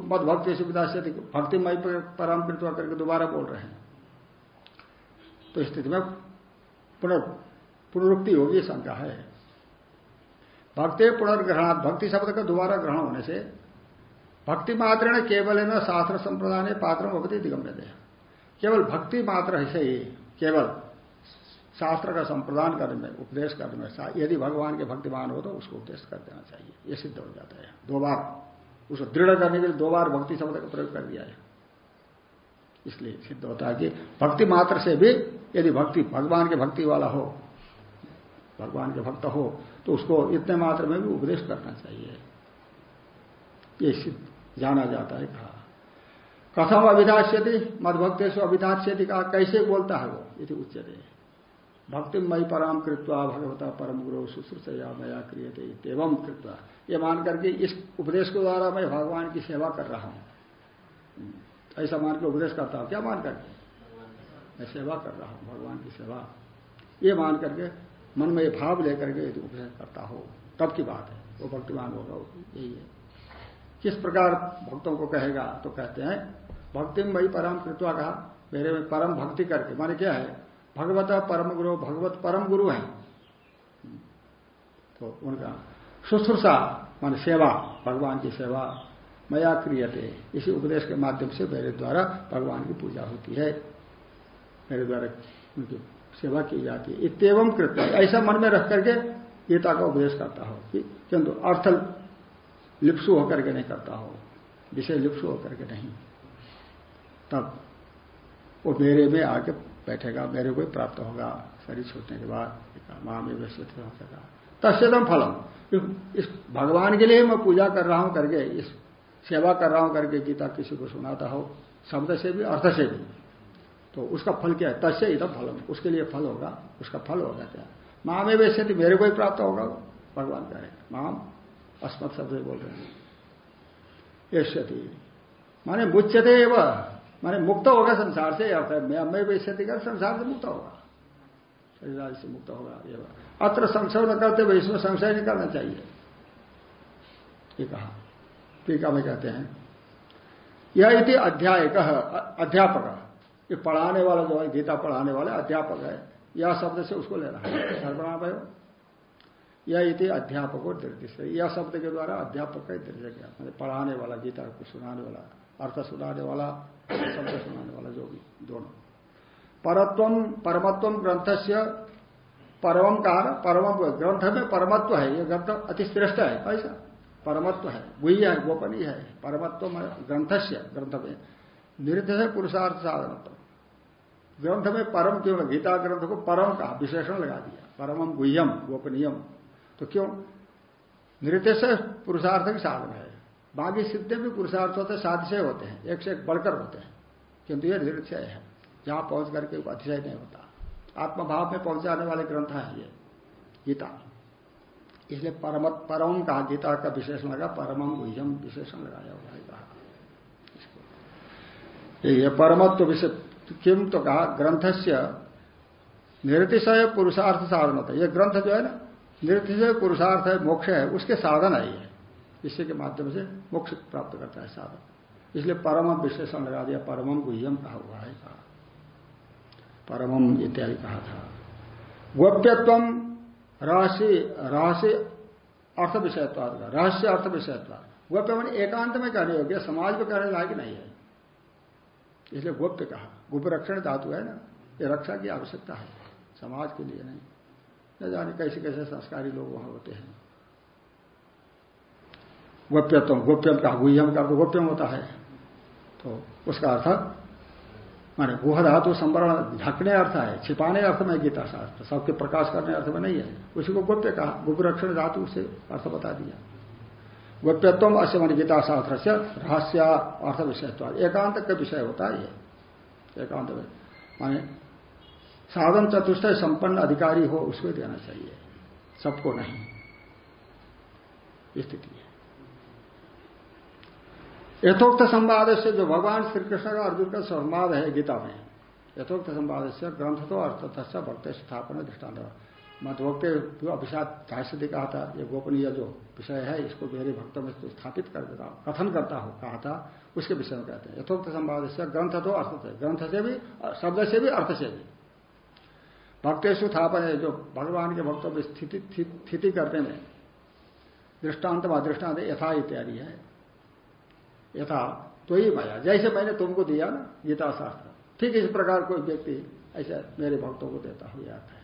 मत भक्ति सुविधा से भक्तिमय परमकृत करके दोबारा बोल रहे हैं। तो स्थिति में पुनः पुनरुक्ति होगी शंका है। भक्ति पुनर्ग्रहणात्, भक्ति शब्द का दोबारा ग्रहण होने से भक्ति मात्र ने केवल ना शास्त्र संप्रदाय पात्र भक्ति दिगम्य दे केवल भक्ति मात्र से ही केवल शास्त्र का संप्रदान करने में, उपदेश करने में यदि भगवान के भक्तिमान हो तो उसको उपदेश कर देना चाहिए। यह सिद्ध हो जाता है। दो बार। उसको दृढ़ करने के लिए दो बार भक्ति शब्द का प्रयोग कर दिया है। इसलिए सिद्ध होता है कि भक्ति मात्र से भी यदि भक्ति भगवान के भक्ति वाला हो, भगवान के भक्त हो तो उसको इतने मात्र में भी उपदेश करना चाहिए। ये सिद्ध जाना जाता है। कहा। कथम अभिधाष्यति मदभक्तेश अभिधाष्यति कहा। कैसे बोलता है वो? यदि उच्चते भक्ति मई पराम कृत्वा भगवता परम गुरु शुश्रूषया मया क्रियते एवं कृत्वा। ये मान करके इस उपदेश के द्वारा मैं भगवान की सेवा कर रहा हूँ। ऐसा मान के उपदेश करता हूँ। क्या मान करके? मैं सेवा कर रहा हूँ, भगवान की सेवा। ये मान करके मन में ये भाव लेकर के यदि उपदेश करता हो, तब की बात है। वो भक्तिमान होगा यही है। किस प्रकार भक्तों को कहेगा तो कहते हैं भक्ति वही परम कृत्वा कहा, मेरे में परम भक्ति करके, माने क्या है? भगवत परम गुरु, भगवत परम गुरु है। तो उनका शुश्रूषा, मान सेवा, भगवान की सेवा मया क्रियते। इसी उपदेश के माध्यम से मेरे द्वारा भगवान की पूजा होती है। मेरे द्वारा उनकी सेवा की जाती है। इतम कृत्य ऐसा मन में रख करके गीता का उपदेश करता हो कि किंतु अर्थ लिप्सु होकर के नहीं करता हो। विषय लिप्सु होकर के नहीं। तब वो मेरे में आके बैठेगा, मेरे को प्राप्त होगा। शरीर छूटने के बाद माँ में व्यस्त हो सका तस्दम फलम। इस भगवान के लिए मैं पूजा कर रहा हूँ करके, इस सेवा कर रहा हूँ करके गीता किसी को सुनाता हो, शब्द से भी, अर्थ से भी। तो उसका फल क्या है? तस्य इधम फलम। उसके लिए फल होगा, उसका फल होगा क्या माँ में वैसे मेरे को ही प्राप्त होगा, भगवान कह रहे माम अस्मत शब्द बोल रहे हैं। यश्यति माने मुच्यते एवं। माने मुक्त होगा संसार से अर्थ है मैं मैं वैश्यति कर संसार से मुक्त होगा। शरीर से मुक्त होगा एवं अत्र संशय न करते हुए इसमें संशय नहीं करना चाहिए। ये कहा। टीका में कहते हैं, यह इति अध्याय कह अध्यापक। ये पढ़ाने वाला जो है, गीता पढ़ाने वाला अध्यापक है, यह शब्द से उसको लेना है। सर्वनाम है यह इति अध्यापक और निर्दिष्ट यह शब्द के द्वारा अध्यापक का दृश्य गया पढ़ाने वाला, गीता को सुनाने वाला, अर्थ सुनाने वाला शब्द सुनाने वाला जो भी दोनों परत्व, परमत्व ग्रंथ से परम कार परम ग्रंथ में परमत्व है यह ग्रंथ अति श्रेष्ठ है, ऐसा? परमत्व है वही है, गोपनीय है परमत्व ग्रंथ से ग्रंथ में। निर्देश पुरुषार्थ साधनत्व। ग्रंथ में परम क्यों गीता ग्रंथ को परम का विशेषण लगा दिया। परमम गुह्यम गोपनीयम तो क्यों? नृत्य से पुरुषार्थ के साधन है। बाकी सिद्धे भी पुरुषार्थ होते, साधिशय होते हैं, एक से एक बढ़कर होते हैं। किंतु ये निरक्षय है, जहाँ पहुँच करके अतिशय नहीं होता। आत्मभाव में पहुँचाने वाले ग्रंथ है ये, गीता। इसलिए परम परम कहा, गीता का विशेषण लगा परमम गुह्यम विशेषण लगाया हुआ है कहा। परमत्व विषय किम तो कहा ग्रंथ से निरतिशय पुरुषार्थ साधन होता है ये ग्रंथ जो है ना, निरतिशय पुरुषार्थ है, मोक्ष है, उसके साधन है ये। इसी के माध्यम से मोक्ष प्राप्त करता है साधक। इसलिए परम विशेषण लगा दिया, परमम गुह्यम कहा हुआ है। कहा परमम इत्यादि कहा था। गोप्यत्व रहस्य रहस्य अर्थ विषयत्वाद का, रहस्य अर्थ विषयत्वाद गोप्य मन एकांत में कहने योग्य, समाज में कहने लायक नहीं है। इसलिए गोप्य कहा गुप्त रक्षण धातु है ना? ये रक्षा की आवश्यकता है, समाज के लिए नहीं। न जाने कैसे कैसे संस्कारी लोग वहाँ होते हैं। गोप्यत्व, गोप्यम का गुह्यम का तो गोप्यम होता है। तो उसका अर्थ, माने गुह धातु संवरण ढकने अर्थ है, छिपाने अर्थ में गीता शास्त्र, सबके प्रकाश करने अर्थ में नहीं है। उसी को गोप्य कहा गुप रक्षण धातु से अर्थ बता दिया। गोप्यत्व अश्य मन गीता शास्त्र से रहस्य अर्थ विषय एकांत का विषय होता है ये। एकांत में, माने साधन चतुष्ट संपन्न अधिकारी हो, उसको देना चाहिए। सबको नहीं। स्थिति है। यथोक्त संवाद से जो भगवान श्री कृष्ण का अर्जुन का संवाद है गीता में, यथोक्त संवाद से ग्रंथ तो अर्थ तथा भक्त स्थापना दृष्टांत मधुभक्त जो अभिषाद भाष्य कहा था, ये गोपनीय जो विषय है, इसको मेरे भक्तों में स्थापित कर देता हूँ, कथन करता हूँ, कहा था, उसके विषय में कहते हैं। यथोक्त संवाद से ग्रंथ तो अर्थ से, ग्रंथ से भी, शब्द से भी, अर्थ से भी। भक्तेशु स्थापन है जो भगवान के भक्तों में स्थिति करने में दृष्टांत व दृष्टांत यथा इत्यादि है। यथा तो ही माया जैसे मैंने तुमको दिया ना गीता शास्त्र ठीक इस प्रकार कोई व्यक्ति ऐसे मेरे भक्तों को देता हो जाता है।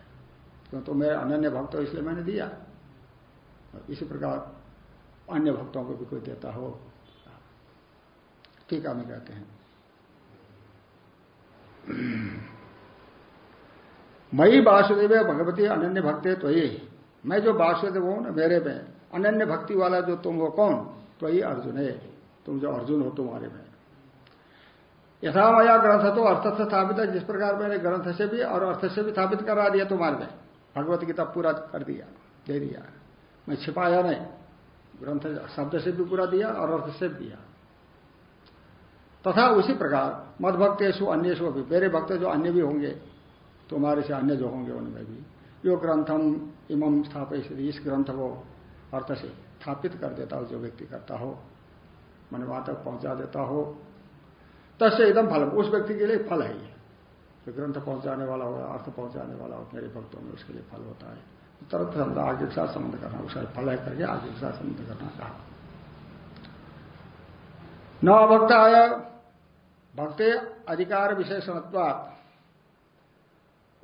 क्यों? तो मेरे अनन्य भक्त हो, इसलिए मैंने दिया। इसी प्रकार अन्य भक्तों को भी कोई देता हो। ठीक है कहते हैं। मई वासुदेव भगवती अनन्य भक्ति तो ये मैं जो वासुदेव हूँ ना, मेरे में अनन्य भक्ति वाला जो तुम हो कौन? तो ये अर्जुन। है तुम जो अर्जुन हो, तुम्हारे में यथामया ग्रंथ तो अर्थ से स्थापित है जिस प्रकार मैंने ग्रंथ से भी और अर्थ से भी स्थापित करा दिया तुम्हारे में भगवत गीता पूरा कर दिया, दे दिया। मैं छिपाया नहीं, ग्रंथ शब्द से भी पूरा दिया और अर्थ से भी दिया। तथा उसी प्रकार मद भक्तेशु अन्यु भी मेरे भक्त जो अन्य भी होंगे, तुम्हारे से अन्य जो होंगे, उनमें भी। यो ग्रंथम इमम स्थापित इस ग्रंथ को अर्थ से स्थापित कर देता हो, जो व्यक्ति करता हो। मन वहाँ तक पहुँचा देता हो। तस्य एकदम फल उस व्यक्ति के लिए फल है ये। जो ग्रंथ पहुँचाने वाला हो, अर्थ पहुँचाने वाला हो, मेरे भक्तों में उसके लिए फल होता है। तरत शब्द आगे के साथ संबंध करना, उसका फल है करके आगे के साथ संबंध करना कहा। न भक्त आया भक्ते अधिकार विशेषणत्वात्।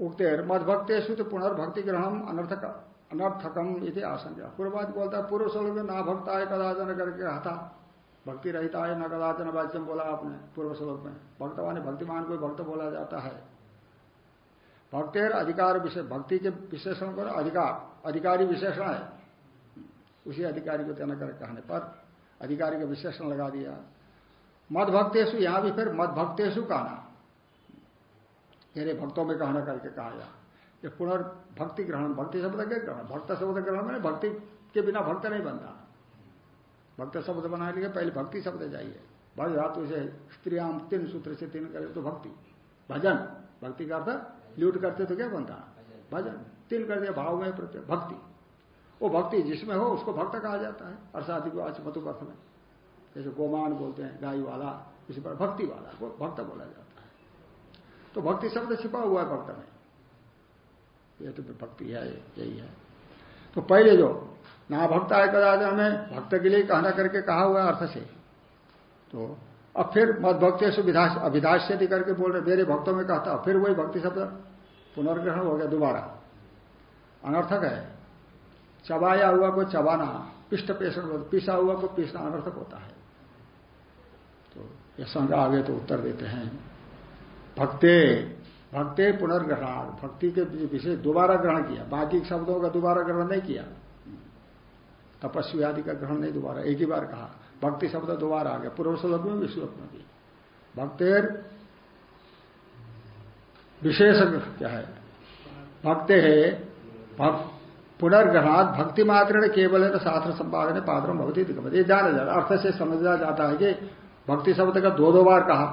उगते मदभक्तेशु तो पुनर्भक्ति ग्रहण अनर्थक, अनर्थकम इति आशंका। पूर्ववाद बोलता है पूर्व श्लोक में ना भक्त आय कदाचन करके कहा था भक्ति रहता है न कदाचन वाच्यम बोला आपने पूर्व श्लोक में। भक्तवान भक्तिमान को भक्त बोला जाता है। भक्तेर अधिकार विषय भक्ति के विशेषण पर अधिकार, अधिकारी विशेषण है। उसी अधिकारी को तेना कर कहने पर अधिकारी का विशेषण लगा दिया। मद भक्तेशु यहाँ भी फिर मद भक्तेशु कहना। मेरे भक्तों में कहना करके कहा जा। ये पुनर्भक्ति ग्रहण, भक्ति शब्द के ग्रहण, भक्त शब्द ग्रहण में भक्ति के बिना भक्त नहीं बनता। भक्त शब्द बना लिया पहले भक्ति शब्द चाहिए भज धातु से स्त्रियाम तीन सूत्र से तीन करे तो भक्ति। भजन, भक्ति का अर्थ लूट करते तो क्या बनता? भजन। तीन कर दिया, भाव में प्रत्यय भक्ति। वो भक्ति जिसमें हो, उसको भक्त कहा जाता है। अर्थात को आज मधुपर्थ में। जैसे गोमान बोलते हैं, गाय वाला, इसी पर भक्ति वाला, वो भक्त बोला जाता है। तो भक्ति शब्द छिपा हुआ है भक्त में। ये तो भक्ति है, यही है। तो पहले जो ना भक्त आय कदा हमें भक्त के लिए कहना करके कहा हुआ अर्थ से। तो अब फिर मत भक्त अभिधाष्य करके बोल रहे, मेरे भक्तों में कहता फिर वही भक्ति शब्द पुनर्ग्रहण हो गया दोबारा। अनर्थक है। चबाया हुआ को चबाना, पिष्ट पेशन पिसा हुआ को पीसना अनर्थक होता है। तो यह शंका आगे तो उत्तर देते हैं। भक्ते भक्ते पुनर्ग्रहण भक्ति के विषय दोबारा ग्रहण किया, बाकी शब्दों का दोबारा ग्रहण नहीं किया। तपस्वी आदि का ग्रहण नहीं, दोबारा एक ही बार कहा। भक्ति शब्द दोबारा आ गया। पूर्व श्लोक में श्लोक में भी। भक्तेर विशेष क्या है? भक्ते है पुनर्ग्रहणात भक्ति मात्र केवल है तो शास्त्र संपादन पात्र भक्ति दिखते ये जाना जाता अर्थ से समझा जाता है कि भक्ति शब्द का दो दो बार कहा।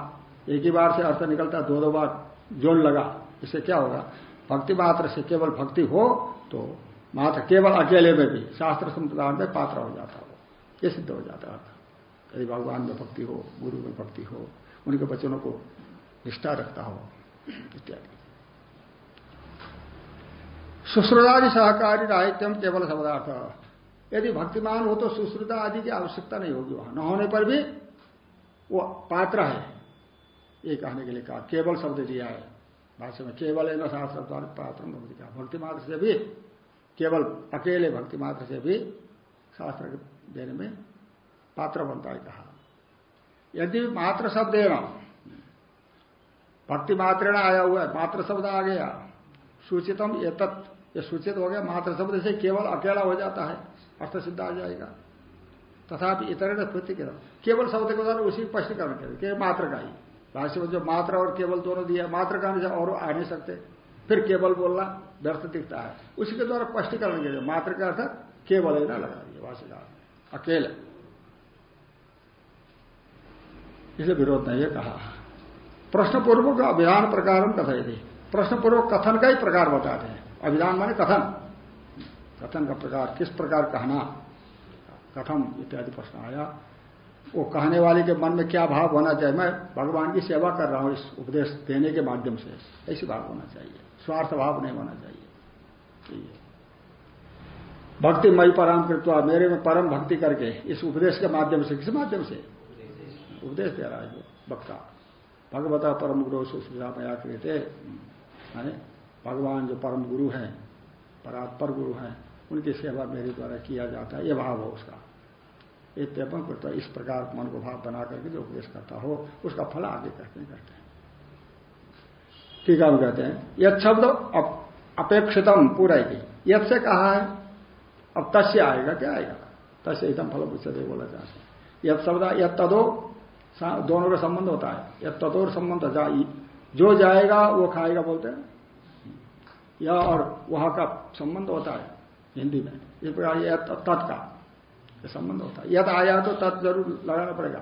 एक ही बार से अर्थ निकलता दो दो बार जोड़ लगा। इससे क्या होगा? भक्ति मात्र से केवल भक्ति हो तो मात्र केवल अकेले में भी शास्त्र संप्रदाय में पात्र हो जाता हो, ये सिद्ध हो जाता है। यदि भगवान में भक्ति हो, गुरु में भक्ति हो, उनके वचनों को निष्ठा रखता हो, इत्यादि। सुश्रुतादि सहकारी राहित्यम केवल शब्दार्थ यदि भक्तिमान हो तो सुश्रुता आदि की आवश्यकता नहीं होगी वहाँ। न होने पर भी वो पात्र है। ये कहने के लिए कहा, केवल शब्द दिया है। भाषा में केवल है शास्त्र पात्र भक्ति का भक्ति मात्र से भी केवल अकेले भक्ति मात्र से भी शास्त्र देने में पात्र बनता है कहा। यदि मात्र शब्द है भक्ति मात्र ना आया हुआ है, मात्र शब्द आ गया, सूचितम ये तत् ये सूचित हो गया, मात्र शब्द से केवल अकेला हो जाता है, अर्थ सिद्ध आ जाएगा। तथापि इतर प्रति केवल शब्द के द्वारा उसी स्पष्टीकरण करें केवल मात्र का ही। में जो मात्र और केवल दोनों दिया, मात्र का से और आ नहीं सकते। फिर केवल बोलना व्यर्थ दिखता है। उसी के द्वारा स्पष्टीकरण के लिए मात्र का अर्थ केवल है ना लगा दिया भाष्यकार अकेले। इसे विरोध नहीं है कहा। प्रश्न पूर्वक अभिधान प्रकार कथन थी प्रश्न पूर्वक कथन का ही प्रकार बताते हैं। अभिधान माने कथन। कथन का प्रकार, किस प्रकार कहना? कथम इत्यादि प्रश्न आया। वो कहने वाले के मन में क्या भाव होना चाहिए? मैं भगवान की सेवा कर रहा हूँ इस उपदेश देने के माध्यम से। ऐसी भाव होना चाहिए। स्वार्थ भाव नहीं होना चाहिए। भक्ति मई पराम कृत्वा, मेरे में परम भक्ति करके, इस उपदेश के माध्यम से, किस माध्यम से? उपदेश दे रहा है वो, वक्ता। भगवता परम गुरु सुस्मिता मया कृत्य भगवान जो परम गुरु हैं, परात्पर गुरु हैं, उनकी सेवा मेरे द्वारा किया जाता है, ये भाव हो उसका। इत्यपन करता इस प्रकार मन को भाव बना करके जो उपदेश करता हो, उसका फल आगे करते करते हैं। ठीक है कहते हैं। यद शब्द अपेक्षितम पूरा ही यद से कहा है, अब तस्य आएगा, क्या आएगा? तस्य एकदम फल उच्चते बोला जाता यद शब्द, यद तदो दोनों का संबंध होता है। या तत्वर संबंध जा, जो जाएगा, वो खाएगा बोलते हैं। या और वहाँ का संबंध होता है, हिंदी में। इस प्रकार तत् का संबंध होता है। यद आया तो तत् ज़रूर लगाना पड़ेगा।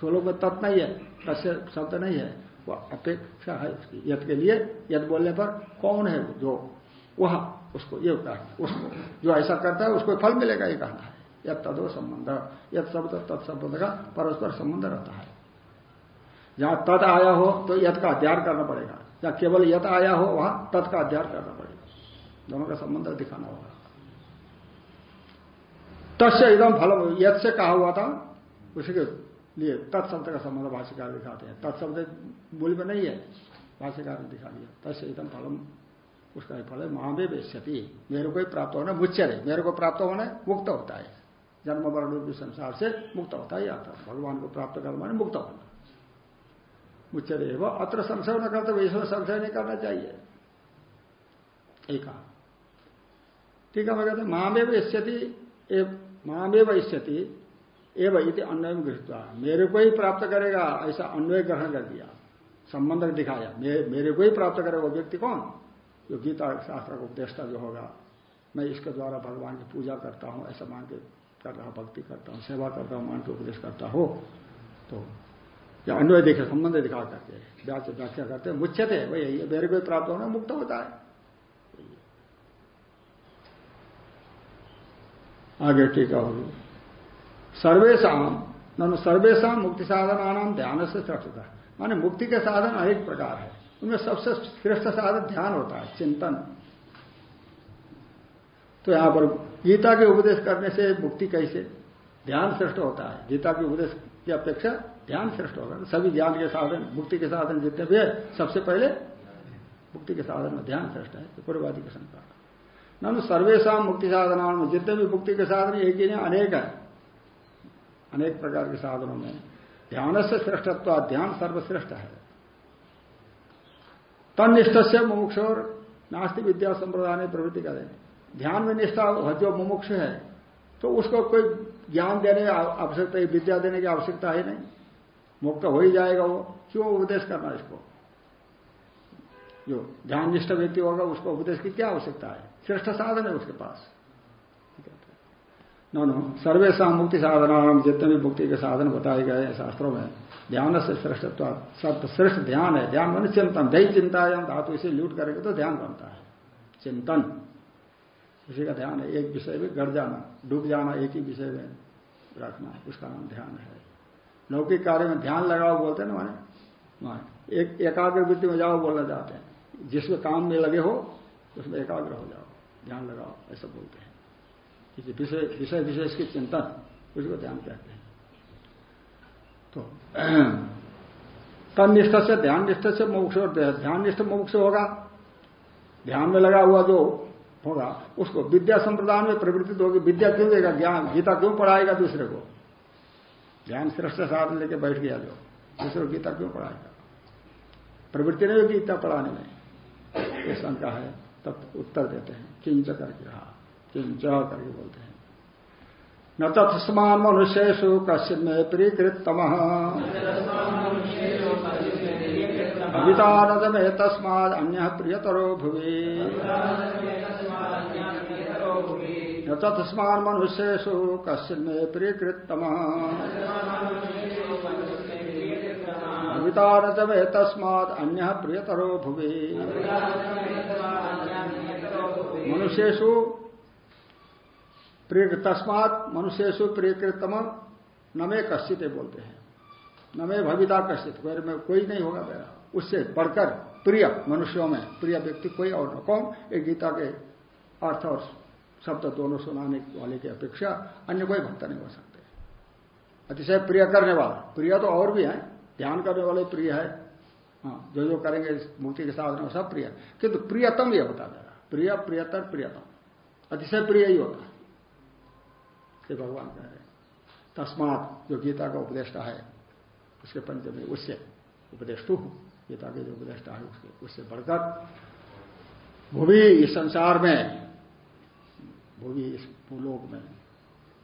सोलो में तत् नहीं है, तस्य शब्द नहीं है। वो अपेक्षा है उसकी। यद के लिए, यद बोलने पर कौन है जो? वह उसको ये उसको जो ऐसा करता है, उसको फल मिलेगा, ये कहना है। यद तदो संबंध, यद शब्द तत्संबंध का परस्पर संबंध रहता है। जहाँ तद आया हो तो यद का अध्ययन करना पड़ेगा। या केवल यद आया हो, वहाँ तत् का अध्ययन करना पड़ेगा। दोनों का संबंध दिखाना होगा। तस्य एकदम फल यद से कहा हुआ था, उसी के लिए तत्शब्द का संबंध भाष्यकार दिखाते हैं। तत्शब्द मूल में नहीं है, भाष्यकार ने दिखा दिया। तस्य एकदम फलम, उसका फल है महावे बेस्यति मेरे को ही प्राप्त होना मुच्चर है मेरे को प्राप्त होना मुक्त होता है। जन्म वर्ण संसार से मुक्त होता ही आता भगवान को प्राप्त करना माने मुक्त होना। मुच्चर एवं अत्र संशय न करते वैसे संशय नहीं करना चाहिए। एक ठीक है मैं कहते महामेव स्थिति महामेव स्थिति एवं इति अन्वय गृहित मेरे को ही प्राप्त करेगा, ऐसा अन्वय ग्रहण कर दिया। संबंध दिखाया मेरे को ही प्राप्त करेगा वो व्यक्ति कौन? जो गीता शास्त्र का उपदेष्टा जो होगा, मैं इसके द्वारा भगवान की पूजा करता हूँ, ऐसा मान के कर रहा भक्ति करता हूँ, सेवा करता हूँ, मान के उपदेश करता हो तो या अन्वय देखे, संबंध दिखा करके, व्याख्या करते हैं मुच्छते, वही यही मेरे को प्राप्त होना मुक्त होता है। आगे टीका होगी। सर्वेशा न सर्वेशा मुक्ति साधना नाम ध्यान से श्रेष्ठता माने मुक्ति के साधन अनेक प्रकार है। उनमें सबसे श्रेष्ठ साधन ध्यान होता है, चिंतन। तो यहाँ पर गीता के उपदेश करने से मुक्ति कैसे? ध्यान श्रेष्ठ होता है। गीता के उपदेश की अपेक्षा ध्यान श्रेष्ठ होगा। सभी ज्ञान के साधन, मुक्ति के साधन जितने भी है, सबसे पहले मुक्ति के साधन में ध्यान श्रेष्ठ है। पूर्ववादी का शंका न सर्वेशा मुक्ति साधना जितने भी मुक्ति के साधन एक ही अनेक है। अनेक प्रकार के साधनों में, ध्यान से श्रेष्ठत्व, ध्यान सर्वश्रेष्ठ है। तनिष्ठ से मुमुक्ष और नास्तिक विद्या संप्रदाय प्रवृत्ति करें। ध्यान में निष्ठा जो मुमुक्ष है तो उसको कोई ज्ञान देने की आवश्यकता, विद्या देने की आवश्यकता ही नहीं। मुक्त हो ही जाएगा वो। क्यों उपदेश करना इसको? जो ध्यान निष्ठ व्यक्ति होगा, उसको उपदेश की क्या आवश्यकता है? श्रेष्ठ साधन है उसके पास। नो नो सर्वेशा मुक्ति साधना जितने भी मुक्ति के साधन बताए गए हैं शास्त्रों में, ध्यान से श्रेष्ठत्व सब श्रेष्ठ ध्यान है। ध्यान मान चिंतन। दही चिंता है धातु इसे लूट करेंगे तो ध्यान बनता है। चिंतन। उसी का ध्यान है। एक विषय में गड़ जाना, डूब जाना, एक ही विषय में रखना उसका नाम ध्यान है। लौकिक कार्य में ध्यान लगाओ बोलते हैं ना माने। एक एकाग्र वृत्ति में जाओ बोलना चाहते हैं। जिसमें काम में लगे हो, उसमें एकाग्र हो जाओ। ध्यान लगाओ, ऐसा बोलते हैं। विषय विशेष की चिंतन उसको ध्यान कहते हैं। तो तनिष्ठ से ध्यान निष्ठ से मोक्ष और ध्यान निष्ठ मोक्ष होगा, ध्यान में लगा हुआ जो होगा, उसको विद्या संप्रदान में प्रवृत्ति होगी। विद्या क्यों देगा? ज्ञान, गीता क्यों पढ़ाएगा दूसरे को? ज्ञान श्रेष्ठ साधन लेके बैठ गया जो, दूसरे को गीता क्यों पढ़ाएगा? प्रवृत्ति नहीं होगी, गीता पढ़ाने में। ये शंका है, तब उत्तर देते हैं। किंच करके हाँ किंच करके बोलते हैं। न तत्समान मनुष्यु कश्चित में प्रीकृतम। भवितारद में तस्माद अन्य प्रियतरो भुवि न तत्स्मान मनुष्यु कश्चित में प्रीकृतम। भवितारद में तस्माद अन्य प्रियतरो भुवि मनुष्यु प्रिय तस्मात मनुष्यु प्रियकृतम नमे कश्चित बोलते हैं। नमे भविता कश्चित में कोई नहीं होगा मेरा। उससे बढ़कर प्रिय मनुष्यों में, प्रिय व्यक्ति कोई और न कौन एक गीता के अर्थ और शब्द दोनों सुनाने वाले की अपेक्षा अन्य कोई भक्त नहीं हो सकते। अतिशय प्रिय करने वाला, प्रिय तो और भी है, ध्यान करने वाले प्रिय है। हाँ जो जो करेंगे मुक्ति के साथ सब प्रिय। किंतु प्रियतम यह बता देगा प्रिय, प्रियतर, प्रियतम। अतिशय प्रिय ही होता है। ये भगवान कह रहे तस्मात जो गीता का उपदेष्टा है, उसके पंचमी उससे उपदेष्टु गीता के जो उपदेष्टा है, उसके उससे बढ़कर भूमि इस संसार में भूमि इस भूलोक में,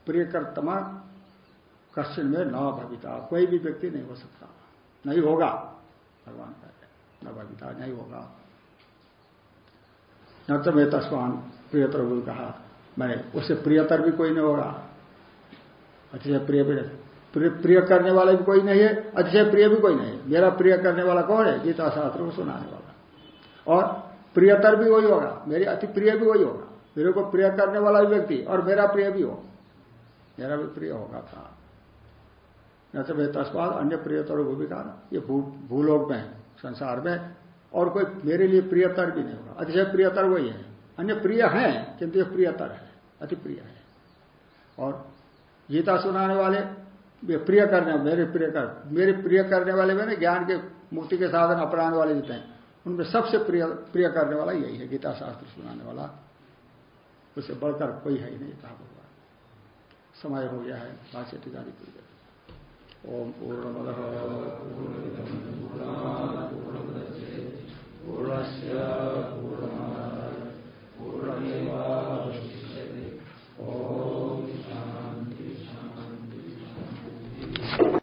प्रियकर्तमा कश्चिन में न भविता। कोई भी व्यक्ति नहीं हो सकता। नहीं होगा, भगवान कहते न भविता, नहीं होगा। न तो मैं तस्वान प्रियतर को कहा। मैं उससे प्रियतर भी कोई नहीं होगा। अच्छे, प्रिय प्रिय करने वाला भी कोई नहीं है अतिशय प्रिय भी कोई नहीं है। मेरा प्रिय करने वाला कौन है? गीता शास्त्र को सुनाने वाला। और प्रियतर भी वही होगा, मेरी अति प्रिय भी वही होगा। मेरे को प्रिय करने वाला व्यक्ति और मेरा प्रिय भी हो मेरा भी प्रिय होगा था। न तो तस्वाद अन्य प्रियतर भूमिका ये भूलोक में, संसार में, और कोई मेरे लिए प्रियतर भी नहीं होगा। अतिशय प्रियतर वही है। अन्य प्रिय है, किंतु ये प्रियतर है, अति प्रिय है। और गीता सुनाने वाले प्रिय करने, मेरे प्रिय कर, मेरे प्रिय करने वाले मैंने ज्ञान के, मुक्ति के साधन अपनाने वाले जितने हैं, उनमें सबसे प्रिय प्रिय करने वाला यही है, गीता शास्त्र सुनाने वाला। उससे बढ़कर कोई है ही नहीं, कहा भगवान। समय हो गया है, भाष्य टिकानी पूरी ओम पूर्ण पूर्णस्य पूर्ण